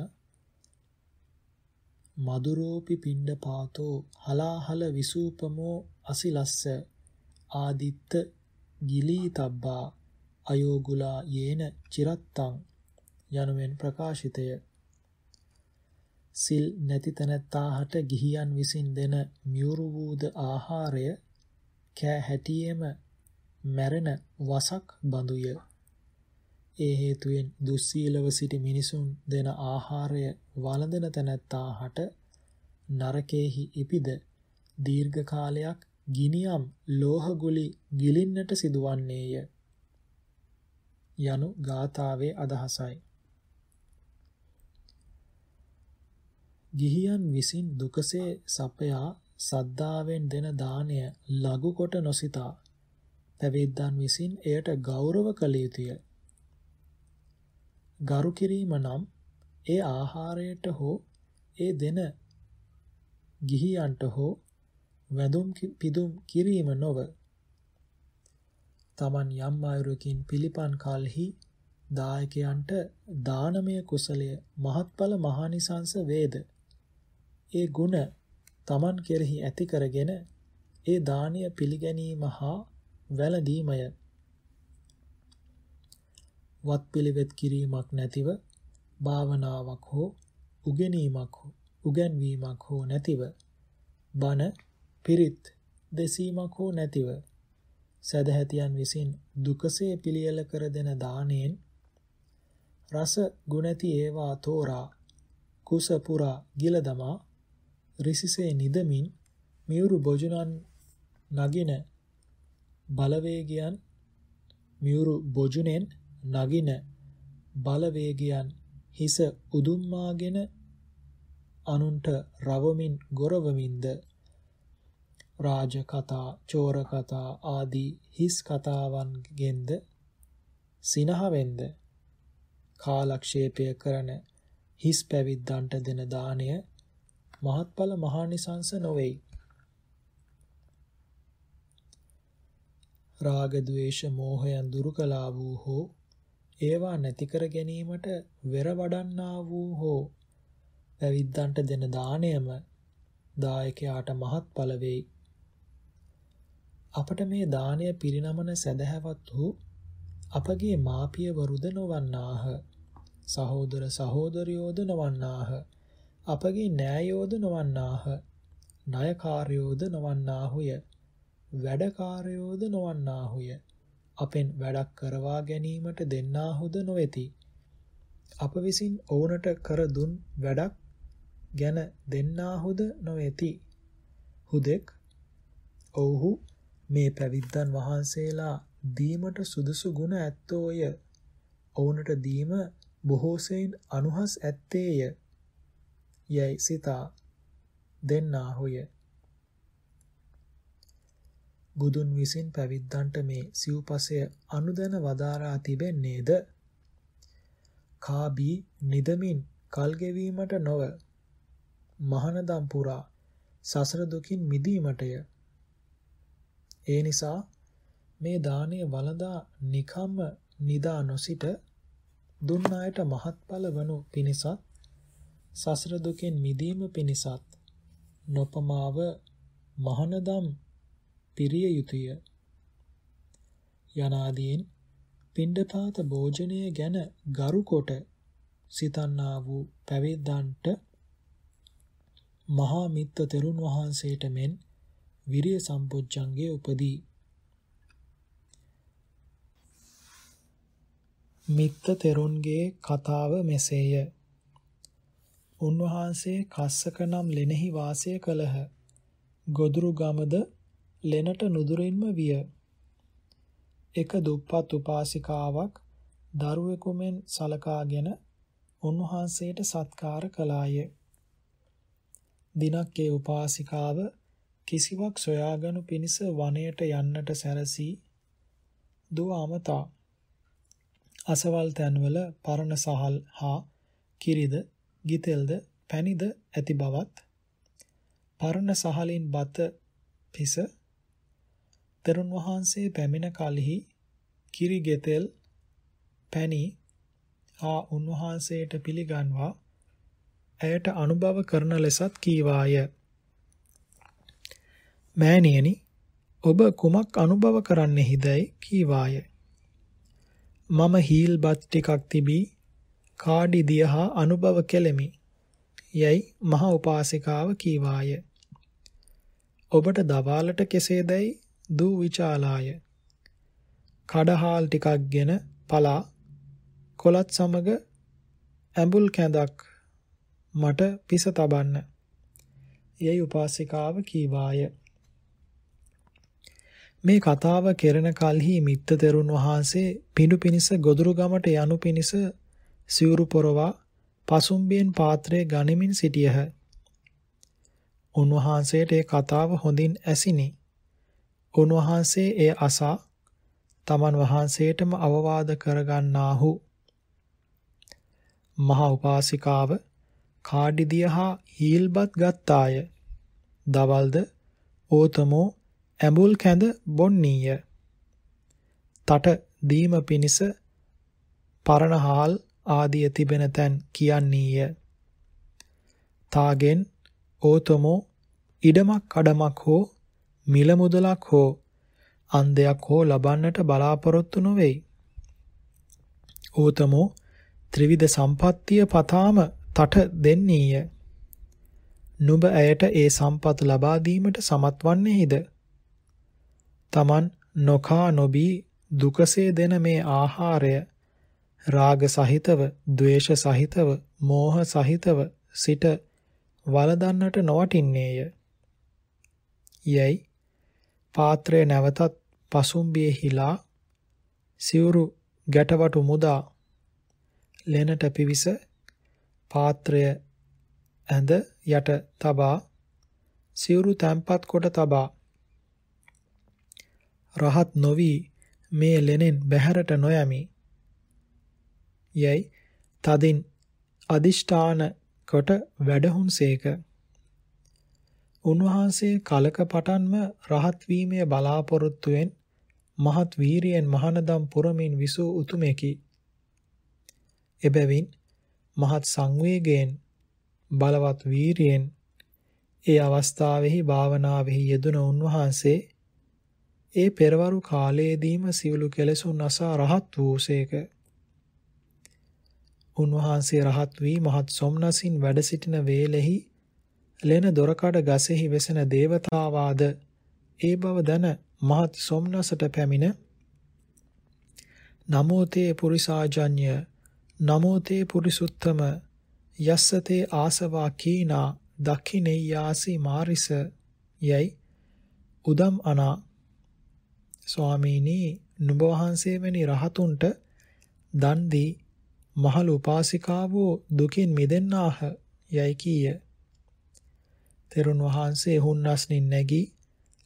මදුරෝපි පිණ්ඩපාතෝ හලාහල විසූපමෝ අසිලස්ස ආදිත්ත ගිලී තබ්බා අයෝගුලා යේන චිරත්තං යනුවෙන් ප්‍රකාශිතය. සිල් නැති තැනැත්තාහට ගිහියන් විසින් දෙන මියුරු වූද ආහාරය කෑ හැටියේම මැරෙන වසක් බඳුය ඒ හේතුවෙන් දුස්සීලව සිටි මිනිසුන් දෙන ආහාරය වළඳන තැනැත්තාහට නරකේහි ඉපිද දීර්ඝ කාලයක් ගිනියම් ලෝහගුලි ගිලින්නට සිදුවන්නේය යනු ගාථාවේ අදහසයි. ගිහියන් විසින් දුකසේ සපයා සද්ධාවෙන් දෙන දාණය ලඝු කොට නොසිතා පැවිද්දන් විසින් එයට ගෞරව කළ යුතුය. ගරු කිරීම නම් ඒ ආහාරයට හෝ ඒ දෙන ගිහියන්ට හෝ වැඳුම් පිදුම් කිරීම නොව තමන් යම් ආයුරකින් පිළිපන් කලෙහි දායකයන්ට දානමය කුසලය මහත්ඵල මහානිසංස වේද ඒ ගුණ තමන් කෙරෙහි ඇති කරගෙන ඒ දානීය පිළිගැනීම හා වැළඳීමය. වත් පිළිවෙත් කිරීමක් නැතිව භාවනාවක් හෝ උගෙනීමක් හෝ උගන්වීමක් හෝ නැතිව බණ පිරිත් දෙසීමක් හෝ නැතිව සදහැතියන් විසින් දුකසේ පිළියෙල කර දෙන දාණයෙන් රස ගුණති ඒවා තෝරා කුස පුරා ගිල දමා රිසිසේ නිදමින් මියුරු බොජුනන් නගින බලවේගයන් මියුරු බොජුනෙන් නගින බලවේගයන් හිස උදුම්මාගෙන අනුන්ට රවමින් ගොරවමින්ද? රාජ කතා, චෝර කතා ආදී හිස් කතාවන්ගෙන්ද සිනහවෙන්ද? කාලක්ෂේපය කරන හිස් පැවිද්දන්ට දෙන දාණය මහත්ඵල මහානිසංස නොවේයි. රාග ద్వේෂ මෝහයන් දුරු කළා වූ හෝ ඒවා නැති කර ගැනීමට වෙර වඩන්නා වූ හෝ පැවිද්දන්ට දෙන දාණයම දායකයාට මහත්ඵල වෙයි. අපට මේ දාණය පිරිනමන සදහැවත් වූ අපගේ මාපියවරුද නොවන්නාහ. සහෝදර සහෝදරියෝද නොවන්නාහ. අපගේ නෑයෝද නොවන්නාහ. ණයකාරයෝද නොවන්නාහුය. වැඩකාරයෝද නොවන්නාහුය. අපෙන් වැඩක් කරවා ගැනීමට දෙන්නාහුද නොවේති. අප විසින් ඔවුනට කර දුන් වැඩක් ගැන දෙන්නාහුද නොවේති. හුදෙක් ඔව්හු මේ පැවිද්දන් වහන්සේලා දීමට සුදුසු ගුණ ඇත්තෝය. ඔවුනට දීම බොහෝසෙයින් අනුහස් ඇත්තේය. යයි සිතා දෙන්නාහුය. බුදුන් විසින් පැවිද්දන්ට මේ සිව්පසය අනුදැන වදාරා තිබෙන්නේද කාබී නිදමින් කල් ගෙවීමට නොව මහනදම් පුරා සසර දුකින් මිදීමටය ඒ නිසා මේ දානය වළඳා නිකම්ම නිදා නොසිට දුන් අයට මහත්ඵල වනු පිණිසත් සසර දුකෙන් මිදීම පිණිසත් නොපමාව මහනදම් පිරිය යුතුය. යනාදීන් පිණ්ඩපාත භෝජනය ගැන ගරු කොට සිතන්නා වූ පැවිද්දන්ට මහා මිත්ත තෙරුන් වහන්සේට මෙන් විරිය සම්පොච්චංගේ උපදී. මිත්ත තෙරුන්ගේ කතාව මෙසේය. උන්වහන්සේ කස්සක නම් ලෙනෙහි වාසය කළහ. ගොදුරු ගමද ලෙනට නුදුරින්ම විය. එක දුප්පත් උපාසිකාවක් දරුවෙකු මෙන් සලකාගෙන උන්වහන්සේට සත්කාර කළාය. දිනක් ඒ උපාසිකාව කිසිවක් සොයාගනු පිණිස වනයට යන්නට සැරසී දුව අමතා අසවල් තැන්වල පරණ සහල් හා කිරිද ගිතෙල්ද පැණිද ඇති බවත් පරණ සහලින් බත පිස තෙරුන් වහන්සේ පැමිණ කලෙහි කිරි ගෙතෙල් පැණි ආ උන්වහන්සේට පිළිගන්වා ඇයට අනුභව කරන ලෙසත් කීවාය. මෑණියනි ඔබ කුමක් අනුභව කරන්නෙහිදයි කීවාය. මම හීල්බත් ටිකක් තිබී කාඩි දියහා අනුභව කෙලෙමි. යයි මහ උපාසිකාව කීවාය. ඔබට දවාලට කෙසේදයි දූ විචාලාය. කඩහාල් ටිකක්ගෙන පලා කොලත් සමග ඇඹුල් කැඳක් මට පිස තබන්න. යයි උපාසිකාව කීවාය. මේ කතාව කෙරෙන කල්හි මිත්ත තෙරුන් වහන්සේ පිඬු පිනිස ගොදුරු ගමට යනු පිනිස සිවුරු පොරවා පසුම්බියෙන් පාත්‍රයේ ගනිමින් සිටියහ. උන්වහන්සේට ඒ කතාව හොඳින් ඇසිනි. උන්වහන්සේ එය අසා තමන් වහන්සේටම අවවාද කරගන්නාහු මහ උපාසිකාව කාඩිදිය හා හීල්බත් ගත්තාය දවල්ද ඕතමෝ ඇඹුල් කැඳ බොන්නීය තට දීම පිණිස පරණහාල් ආදිය තිබෙන තැන් කියන්නීය තාගෙන් ඕතමෝ ඉඩමක් කඩමක් හෝ මිල මුදලක් හෝ අන්දයක් හෝ ලබන්නට බලාපොරොත්තු නොවේයි. ඌතමෝ ත්‍රිවිධ සම්පත්තිය පතාම තට දෙන්නීය. නුඹ ඇයට ඒ සම්පත් ලබා දීමට සමත් වන්නේහිද? Taman නොකා නොබී දුකසේ දෙන මේ ආහාරය රාග සහිතව, ద్వේෂ සහිතව, මෝහ සහිතව සිට වළදන්නට නොවටින්නේය. යයි පාත්‍රය නැවතත් පසුම්බියේ හිලා සිවුරු ගැටවටු මුදා ලෙනට පිවිස පාත්‍රය ඇඳ යට තබා සිවුරු තැම්පත් කොට තබා රහත් නොවි මේ ලෙනෙන් බැහැරට නොයමි යයි තදින් අදිෂ්ඨාන කොට වැඩහුන්සේක. උන්වහන්සේ කලක පටන්ම රහත් වීමේ බලාපොරොත්තුවෙන් මහත් වීරියෙන් මහානදම් පුරමින් විසූ උතුමෙකි. එබැවින් මහත් සංවේගයෙන් බලවත් වීරියෙන් ඒ අවස්ථාවෙහි භාවනාවෙහි යෙදුන උන්වහන්සේ ඒ පෙරවරු කාලයේදීම සියලු කෙලෙසුන් අසා රහත් වූසේක. උන්වහන්සේ රහත් වී මහත් සොම්නසින් වැඩ සිටින වේලෙහි ලෙන දොරකඩ ගසෙහි වෙසෙන దేవතාවාද ඒ බව දැන මහත් සොම්නසට පැමිණ නමෝ තේ පුරිසාජඤ්‍ය නමෝ තේ පුරිසුත්තම යස්සතේ ආසවා කීනා දක්ඛිනෙය්‍යාසි මාරිස යයි. උදම් අනා ස්වාමීනි නුඹ වහන්සේ වැනි රහතුන්ට දන් දී මහලු උපාසිකාවෝ දුකින් මිදෙන්නාහ යයි කීය. තෙරුන් වහන්සේ හුන්නස්නින් නැගී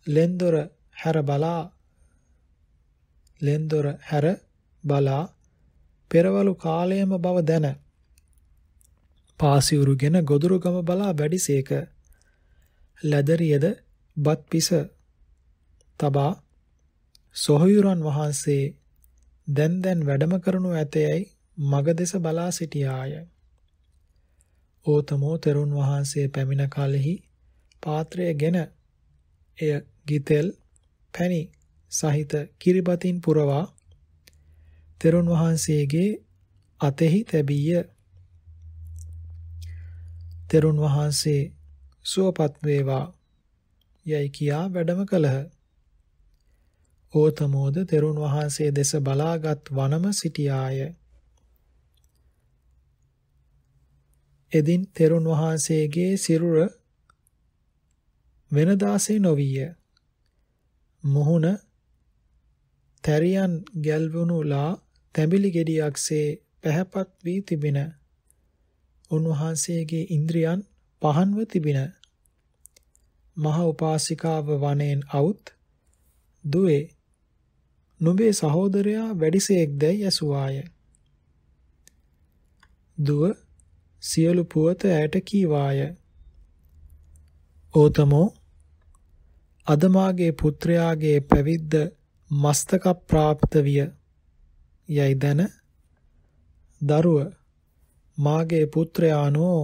ලෙන්දොර හැර බලා ලෙන්දොර හැර බලා පෙරවලු කාලයම බව දැන පාසිවුරුගෙන ගොදුරුගම බලා වැඩිසේක ලැදරියද බත් පිස තබා සොහයුරන් වහන්සේ දැන් දැන් වැඩම කරනු ඇතයයි මග දෙස බලා සිටියාය. ඕතමෝ තෙරුන් වහන්සේ පැමිණ කලෙහි පාත්‍රයගෙන එය ගිතෙල් පැණි සහිත කිරිබතින් පුරවා තෙරුන් වහන්සේගේ අතෙහි තැබීය. තෙරුන් වහන්සේ සුවපත් වේවා යයි කියා වැඩම කළහ. ඕතමෝද තෙරුන් වහන්සේ දෙස බලාගත් වනම සිටියාය. එදින් තෙරුන් වහන්සේගේ සිරුර වෙනදාසේ නොවිය. මුහුණ තැරියන් ගැල්වුණුලා තැඹිලි ගෙඩියක්සේ පැහැපත් වී තිබින. උන්වහන්සේගේ ඉන්ද්‍රියන් පහන්ව තිබින. මහ උපාසිකාව වනයෙන් අවුත් දුවේ නුඹේ සහෝදරයා වැඩිසේක්දැයි ඇසුවාය. දුව සියලු පුවත ඇයට කීවාය. ඕතමෝ අද මාගේ පුත්‍රයාගේ පැවිද්ද මස්තක ප්‍රාප්ත විය යයි දැන දරුව මාගේ පුත්‍රයානෝ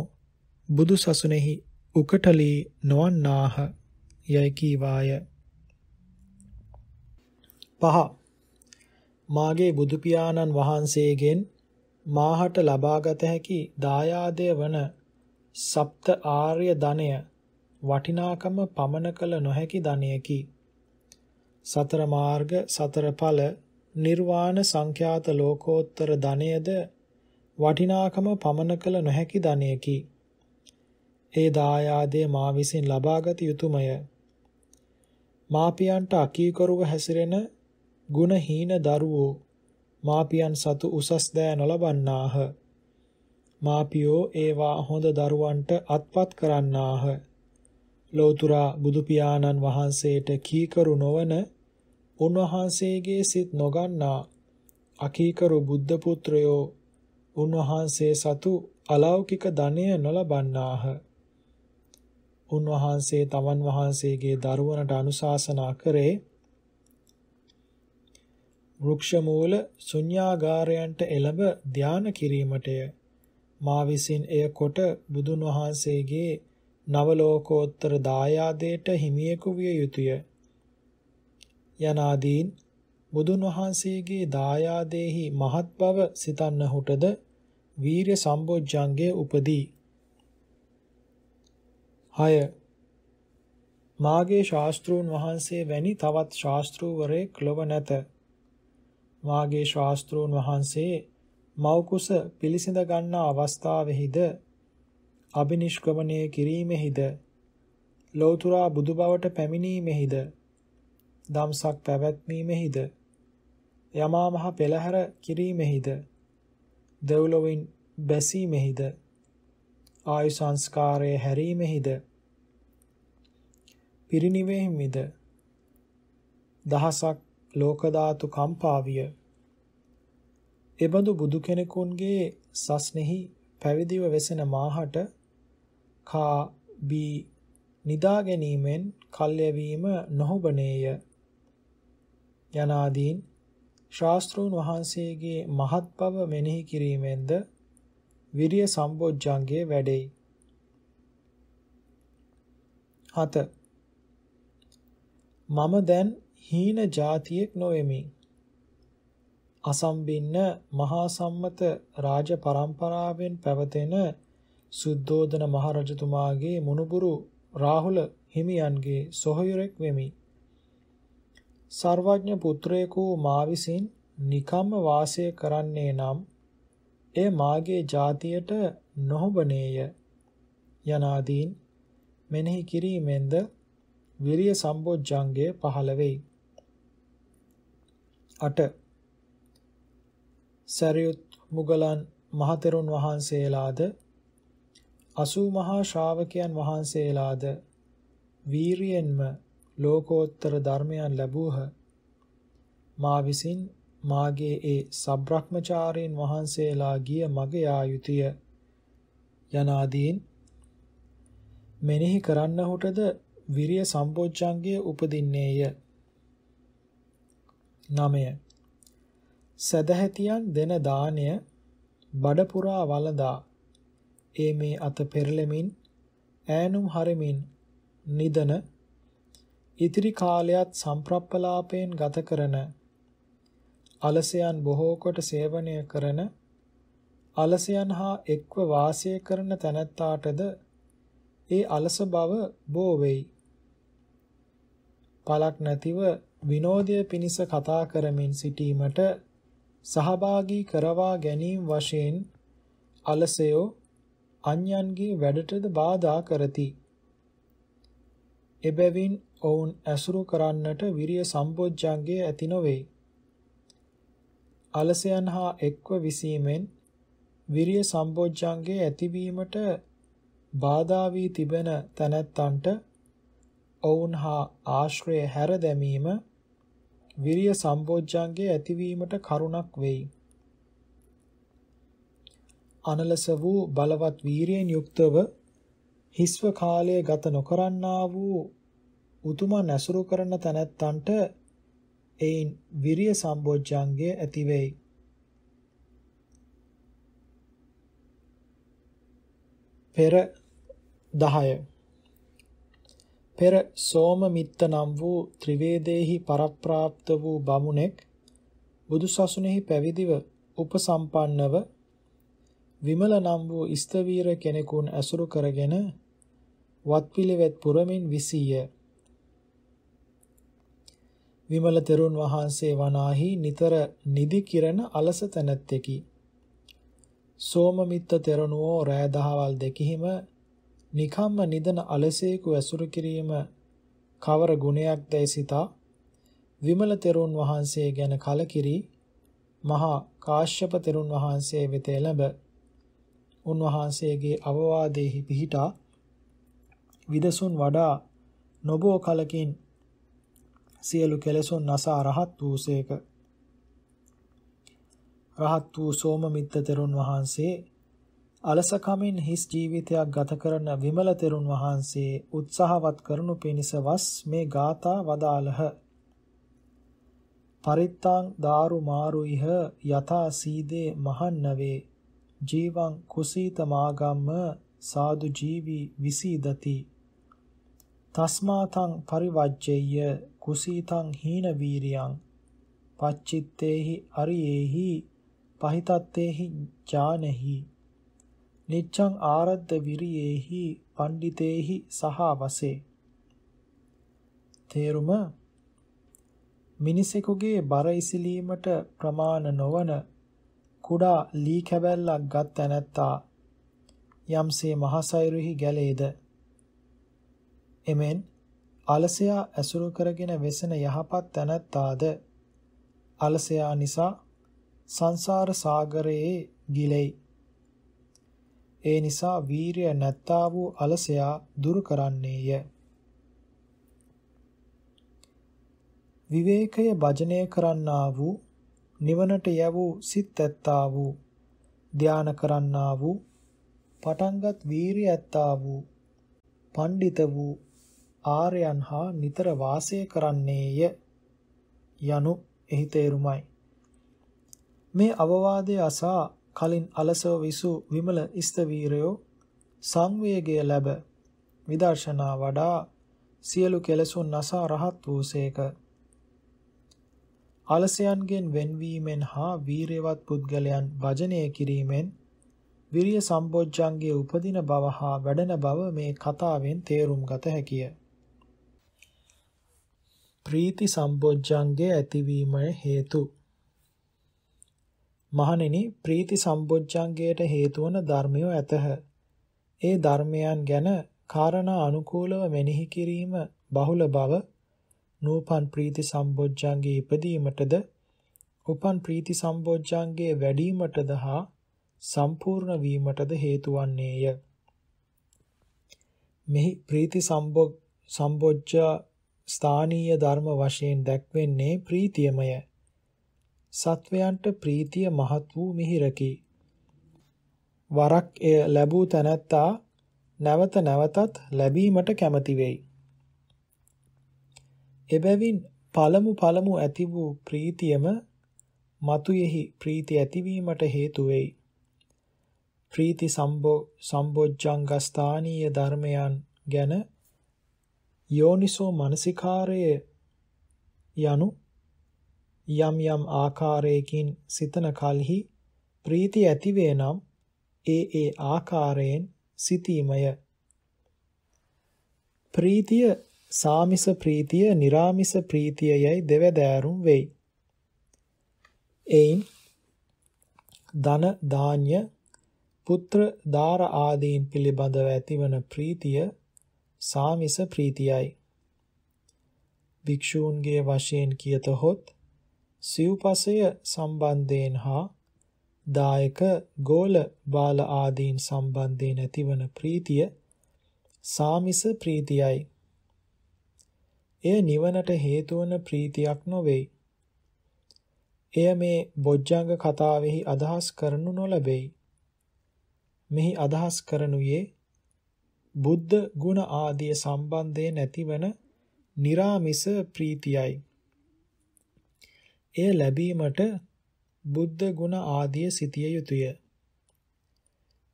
බුදු සසුනේහි උකටලී නොවන්නාහ යයි කීවාය. පහ මාගේ බුදු පියාණන් වහන්සේගෙන් මාහට ලබාගත හැකි දායාදය වන සප්ත ආර්ය ධනය වටිනාකම පමන කළ නොහැකි ධනයකි. සතර මාර්ග සතර ඵල නිර්වාණ සංඛ්‍යාත ලෝකෝත්තර ධනයද වටිනාකම පමන කළ නොහැකි ධනයකි. ඒ දායාදය මා විසින් ලබාගත යුතුයමය. මාපියන්ට අකීකරුව හැසිරෙන ගුණහීන දරුවෝ මාපියන් සතු උසස් දෑ නොලබන්නාහ. මාපියෝ ඒවා හොඳ දරුවන්ට අත්පත් කරන්නාහ. ලෝතුරා බුදු පියාණන් වහන්සේට කීකරු නොවන උන්වහන්සේගේ සිත් නොගන්නා අකීකරු බුද්ධ පුත්‍රයෝ උන්වහන්සේ සතු අලෞකික ධනය නොලබන්නාහ. උන්වහන්සේ තමන් වහන්සේගේ දරුවනට අනුශාසනා කරේ වෘක්ෂ මූල ශුන්‍යාගාරයන්ට එළඹ ධාන කිරීමටය. මා විසින් එය කොට බුදුන් වහන්සේගේ නවලෝකෝත්තර දායාදයට හිමියෙකු විය යුතුය. යනාදීන් බුදුන් වහන්සේගේ දායාදෙහි මහත් බව සිතන්නහුටද වීර්ය සම්බොජ්ජංගයේ උපදී. 6 මාගේ ශාස්ත්‍රූන් වහන්සේ වැනි තවත් ශාස්ත්‍රූවරයෙක් ලොව නැත. මාගේ ශාස්ත්‍රූන් වහන්සේ මෞකුස පිළිසිඳ ගන්නා අවස්ථාවෙහිද අබිනිෂ්ක්‍රමණය කිරීමෙහිද ලෞතුරා බුදු බවට පැමිණීමෙහිද දම්සක් පැවැත්වීමෙහිද යමා මහ පෙළහැර කිරීමෙහිද දෙව්ලොවින් බැසීමෙහිද ආයු සංස්කාරයේ හැරීමෙහිද පිරිනිවෙහිමිද දහසක් ලෝක ධාතු කම්පා විය. එබඳු බුදු කෙනෙකුන්ගේ සස්නෙහි පැවිදිව වෙසෙන මාහට කා බී නිදා ගැනීමෙන් කල්යවීම නොහොබනේය යනාදීන් ශාස්ත්‍රූන් වහන්සේගේ මහත් බව මෙනෙහි කිරීමෙන්ද විරිය සම්බොජ්ජංගේ වැඩෙයි. 7 මම දැන් හීන જાතියෙක් නොවෙමි. අසම්බින්න මහා සම්මත රාජ පරම්පරාවෙන් පැවතෙන සුද්ධෝදන මහරජතුමාගේ මුණුබුරු රාහුල හිමියන්ගේ සොහොයුරෙක් වෙමි. සර්වඥ පුත්‍රයෙකු මා විසින් නිකම්ම වාසය කරන්නේ නම් එය මාගේ ಜಾතියට නොහොබනේය යනාදීන් මෙනෙහි කිරීමෙන්ද විරිය සම්බොජ්ජංගය පහළ වෙයි. 8 සරියුත් මුගලන් මහතෙරුන් වහන්සේලාද අසූ මහා ශ්‍රාවකයන් වහන්සේලාද වීරියෙන්ම ලෝකෝත්තර ධර්මයන් ලැබූහ. මා විසින් මාගේ ඒ සබ්‍රහ්මචාරීන් වහන්සේලා ගිය මග යා යුතුය. යනාදීන් මෙනෙහි කරන්නහුටද විරිය සම්බොජ්ජංගය උපදින්නේය. 9 සදහැතියන් දෙන දාණය බඩ පුරා වළඳා ඒ මේ අත පෙරලෙමින් ඈනුම් හරමින් නිදන ඉතිරි කාලයත් සම්ප්‍රප්පලාපයෙන් ගත කරන අලසයන් බොහෝ කොට සේවනය කරන අලසයන් හා එක්ව වාසය කරන තැනැත්තාටද ඒ අලස බව බෝ වෙයි. පලක් නැතිව විනෝදය පිණිස කතා කරමින් සිටීමට සහභාගී කරවා ගැනීම වශයෙන් අලසයෝ අන්‍යයන්ගේ වැඩටද බාධා කරති. එබැවින් ඔවුන් ඇසුරු කරන්නට විරිය සම්බොජ්ජංගය ඇති නොවේ. අලසයන් හා එක්ව විසීමෙන් විරිය සම්බොජ්ජංගය ඇතිවීමට බාධා වී තිබෙන තැනැත්තන්ට ඔවුන් හා ආශ්‍රය හැර දැමීම විරිය සම්බොජ්ජංගය ඇතිවීමට කරුණක් වෙයි. අනලස වූ බලවත් වීරියෙන් යුක්තව හිස්ව කාලය ගත නොකරන්නා වූ උතුමන් ඇසුරු කරන තැනැත්තන්ට එයින් විරිය සම්බොජ්ජංගය ඇති වෙයි. පෙර 10 පෙර සෝමමිත්ත නම් වූ ත්‍රිවේදේහි පරප්‍රාප්ත වූ බමුණෙක් බුදුසසුනේහි පැවිදිව උපසම්පන්නව විමල නම් වූ ස්තවීර කෙනෙකුන් ඇසුරු කරගෙන වත්පිළිවෙත් පුරමින් විසීය. විමල තෙරුන් වහන්සේ වනාහි නිතර නිදි කිරණ අලස තැනැත්තෙකි. සෝමමිත්ත තෙරණුවෝ රෑ දහවල් දෙකෙහිම නිකම්ම නිදන අලසේකු ඇසුරු කිරීම කවර ගුණයක්දයි සිතා විමල තෙරුන් වහන්සේ ගැන කලකිරි මහා කාශ්‍යප තෙරුන් වහන්සේ වෙත එළඹ උන්වහන්සේගේ අවවාදෙහි පිහිටා විදසුන් වඩා නොබෝ කලකින් සියලු කෙලෙසුන් නසා රහත් වූසේක රහත් වූ සෝමමිත්ත තෙරුන් වහන්සේ අලසකමින් හිස් ජීවිතයක් ගත කරන විමල තෙරුන් වහන්සේ උත්සාහවත් කරනු පිණිස වස් මේ ගාථා වදාළහ. පරිත්තාං දාරු මාරුයිහ යතා සීදේ මහන්නවේ. ජීවං කුසීත මාගම්ම සාදු ජීවි විසීදති. තස්මාතං පරිවජ්ජෙය්‍ය කුසීතං හීන වීරියං. පච්චිත්තේහි අරියේහි පහිතත්තේහි ඥානෙහි නිච්ඡං ආරද්ධ විරියේහි පණ්ඩිතේහි සහ වසේ. තේරුම මිනිසෙකුගේ බර ඉසිලීමට ප්‍රමාණ නොවන කුඩා ලී කැබැල්ලක් ගත් තැනැත්තා යම්සේ මහසයුරෙහි ගැලේද? එමෙන් අලසයා ඇසුරු කරගෙන වෙසෙන යහපත් තැනැත්තාද? අලසයා නිසා සංසාර සාගරයේ ගිලෙයි. ඒ නිසා වීරිය නැත්තා වූ අලසයා දුරු කරන්නේය. විවේකය භජනය කරන්නා වූ නිවනට යැවූ සිත් ඇත්තා වූ ධාන කරන්නා වූ පටන්ගත් වීරිය ඇත්තා වූ පඬිත වූ ආර්යයන් හා නිතර වාසය කරන්නේය යනු එහි තේරුමයි. මේ අවවාදයේ අසා කලින් අලසව විසු විමල ස්තවීරයෝ සංවේගය ලැබ විදර්ශනා වඩා සියලු කෙලසුන් නසා රහත් වූසේක අලසයන්ගෙන් වෙන්වීමෙන් හා වීරයවත් පුද්ගලයන් භජනය කිරීමෙන් විරිය සම්බොජ්ජංගේ උපදින බව හා වැඩෙන බව මේ කතාවෙන් තේරුම් ගත හැකිය. ප්‍රීති සම්බොජ්ජංගේ ඇතිවීමය හේතු මහණෙනි ප්‍රීති සම්බොජ්ජංගයට හේතු වන ධර්මයෝ ඇතහ. ඒ ධර්මයන් ගැන කාරණා අනුකූලව මෙනෙහි කිරීම බහුල බව නූපන් ප්‍රීති සම්බොජ්ජංගේ ඉපදීමටද උපන් ප්‍රීති සම්බොජ්ජංගේ වැඩිවීමටද හා සම්පූර්ණ වීමටද හේතු වන්නේය. මෙහි ප්‍රීති සම්බොජ්ජ ස්ථානීය ධර්ම වශයෙන් දැක්වෙන්නේ ප්‍රීතියමය. සත්වයන්ට ප්‍රීතිය මහත් වූ මිහිරකි. වරක් එය ලැබූ තැනැත්තා නැවත නැවතත් ලැබීමට කැමති වෙයි. එබැවින් පළමු පළමු ඇති වූ ප්‍රීතියම මතුයෙහි ප්‍රීති ඇතිවීමට හේතු වෙයි. ප්‍රීති සම්බොජ්ජංගස්ථානීය ධර්මයන් ගැන යෝනිසෝ මනසිකාරය යනු යම් යම් ආකාරයකින් සිතන කලෙහි ප්‍රීති ඇතිවේ නම් ඒ ඒ ආකාරයෙන් සිතීමය ප්‍රීතිය සාමිස ප්‍රීතිය निराමිස ප්‍රීතිය යයි දෙවදෑරුම් වෙයි. එයින් ධන ධාන්‍ය පුත්‍ර දාර ආදීන් පිළිබඳව ඇතිවන ප්‍රීතිය සාමිස ප්‍රීතියයි. භික්ෂූන්ගේ වශයෙන් කියතොත් සිව්පසය සම්බන්ධයෙන් හා දායක ගෝල බාල ආදීන් සම්බන්ධයෙන් ඇතිවන ප්‍රීතිය සාමිස ප්‍රීතියයි. එය නිවනට හේතුවන ප්‍රීතියක් නොවේ. එය මේ බොජ්ජංග කතාවෙහි අදහස් කරනු නොලැබෙයි. මෙහි අදහස් කරනුයේ බුද්ධ ගුණ ආදී සම්බන්ධයෙන් ඇතිවන निराமிස ප්‍රීතියයි. එය ලැබීමට බුද්ධ ගුණ ආදිය සිටිය යුතුය.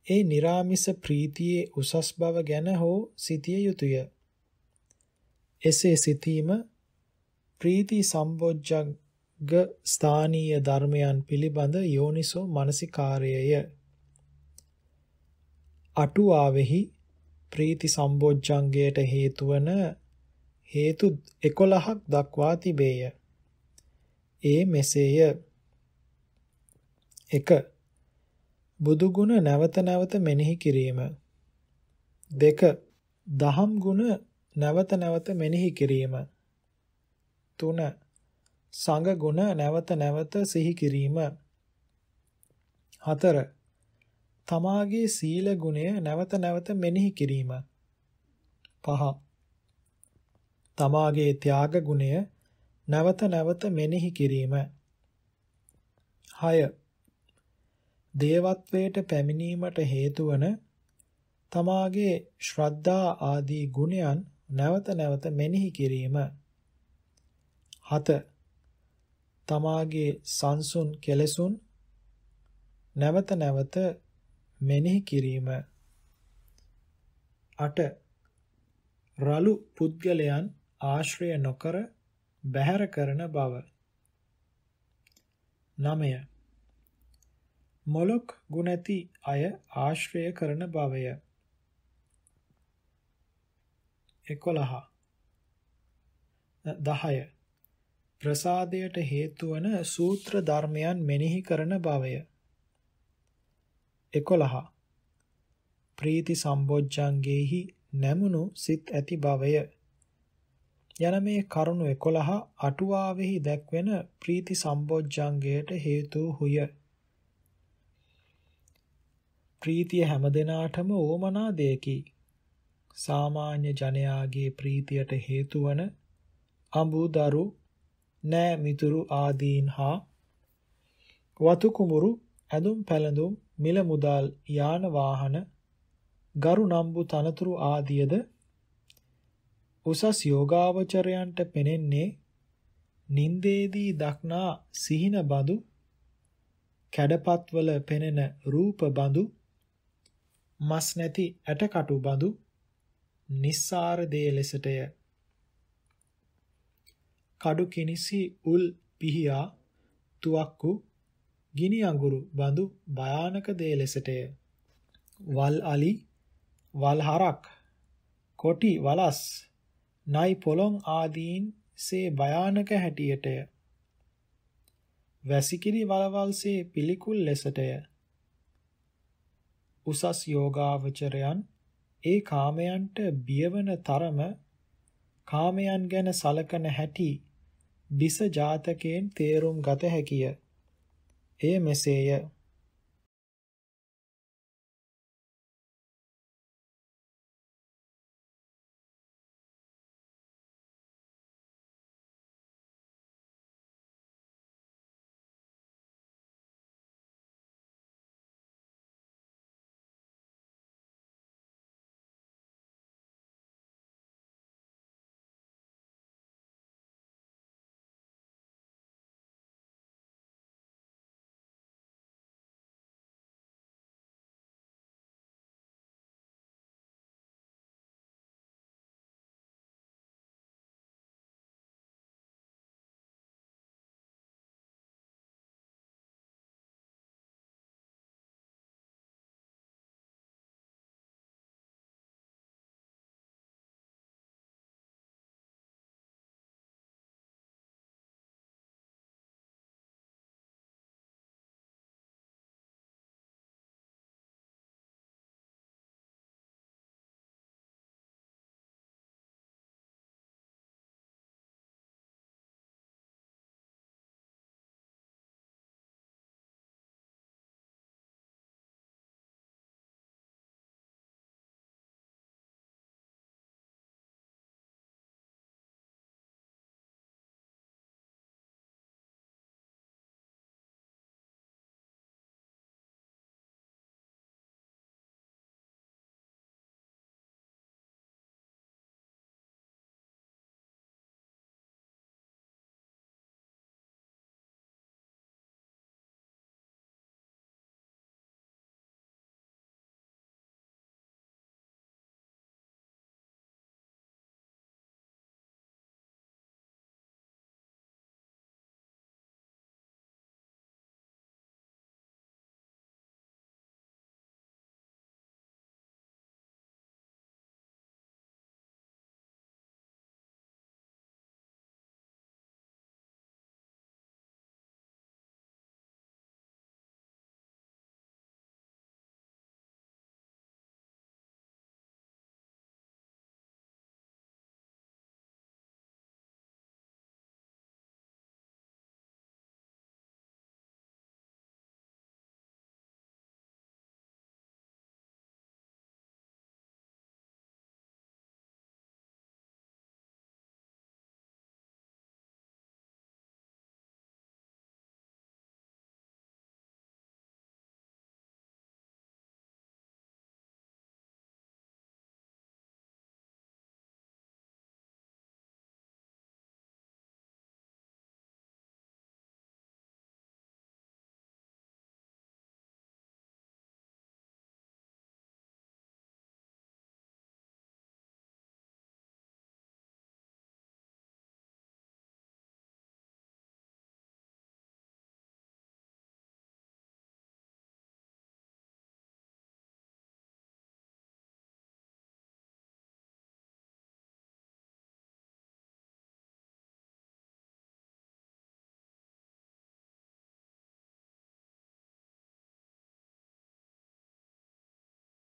ඒ निराமிස ප්‍රීතියේ උසස් බව ගැන හෝ සිටිය යුතුය. එසේ සිටීම ප්‍රීති සම්බොජ්ජග්ග ස්ථානීය ධර්මයන් පිළිබඳ යෝනිසෝ මනසිකාර්යය. අටුවාවෙහි ප්‍රීති සම්බොජ්ජංගයට හේතුවන හේතු 11ක් දක්වා තිබේය. ඒ මෙසේය. 1 බුදු ගුණ නැවත නැවත මෙනෙහි කිරීම. 2 දහම් ගුණ නැවත නැවත මෙනෙහි කිරීම. 3 සංඝ ගුණ නැවත නැවත සිහි කිරීම. 4 තමාගේ සීල ගුණය නැවත නැවත මෙනෙහි කිරීම. 5 තමාගේ ත්‍යාග ගුණය නැවත නැවත මෙනෙහි කිරීම. 6 දේවත්වයට පැමිණීමට හේතු වන තමාගේ ශ්‍රද්ධා ආදී ගුණයන් නැවත නැවත මෙනෙහි කිරීම. 7 තමාගේ සංසුන් කෙලසුන් නැවත නැවත මෙනෙහි කිරීම. 8 රළු පුද්ගලයන් ආශ්‍රය නොකර බැහැර කරන බව. 9 මොලොක් ගුණැති අය ආශ්‍රය කරන බවය. 11 10 ප්‍රසාදයට හේතු වන සූත්‍ර ධර්මයන් මෙනෙහි කරන බවය. 11 ප්‍රීති සම්බොජ්ජංගේහි නැමුණු සිත් ඇති බවය. යන මේ කරුණු 11 අටුවාවෙහි දැක්වෙන ප්‍රීති සම්බොජ්ජංගයට හේතු හුය. ප්‍රීතිය හැමදෙනාටම ඕමනා දෙයකි. සාමාන්‍ය ජනයාගේ ප්‍රීතියට හේතු වන අඹුදරු නෑ මිතුරු ආදීන් හා වතු කුමුරු ඇඳුම් පැළඳුම් මිල මුදල් යාන වාහන ගරු නම්බු තනතුරු ආදියද උසස් යෝගාවචරයන්ට පෙනෙන්නේ නින්දේදී දක්නා සිහින බඳු කැඩපත්වල පෙනෙන රූප බඳු මස් නැති ඇටකටු බඳු නිස්සාර දේ ලෙසටය. කඩු කිනිසි උල් පිහියා තුවක්කු ගිනි අඟුරු බඳු භයානක දේ ලෙසටය. වල් අලි වල් හරක් කොටි වලස් නයි පොළොන් ආදීන් සේ භයානක හැටියටය වැසිකිලි වලවල්සේ පිළිකුල් ලෙසටය උසස් යෝගාවචරයන් ඒ කාමයන්ට බියවන තරම කාමයන් ගැන සලකන හැටි දිස ජාතකයෙන් තේරුම් ගත හැකිය. එය මෙසේය.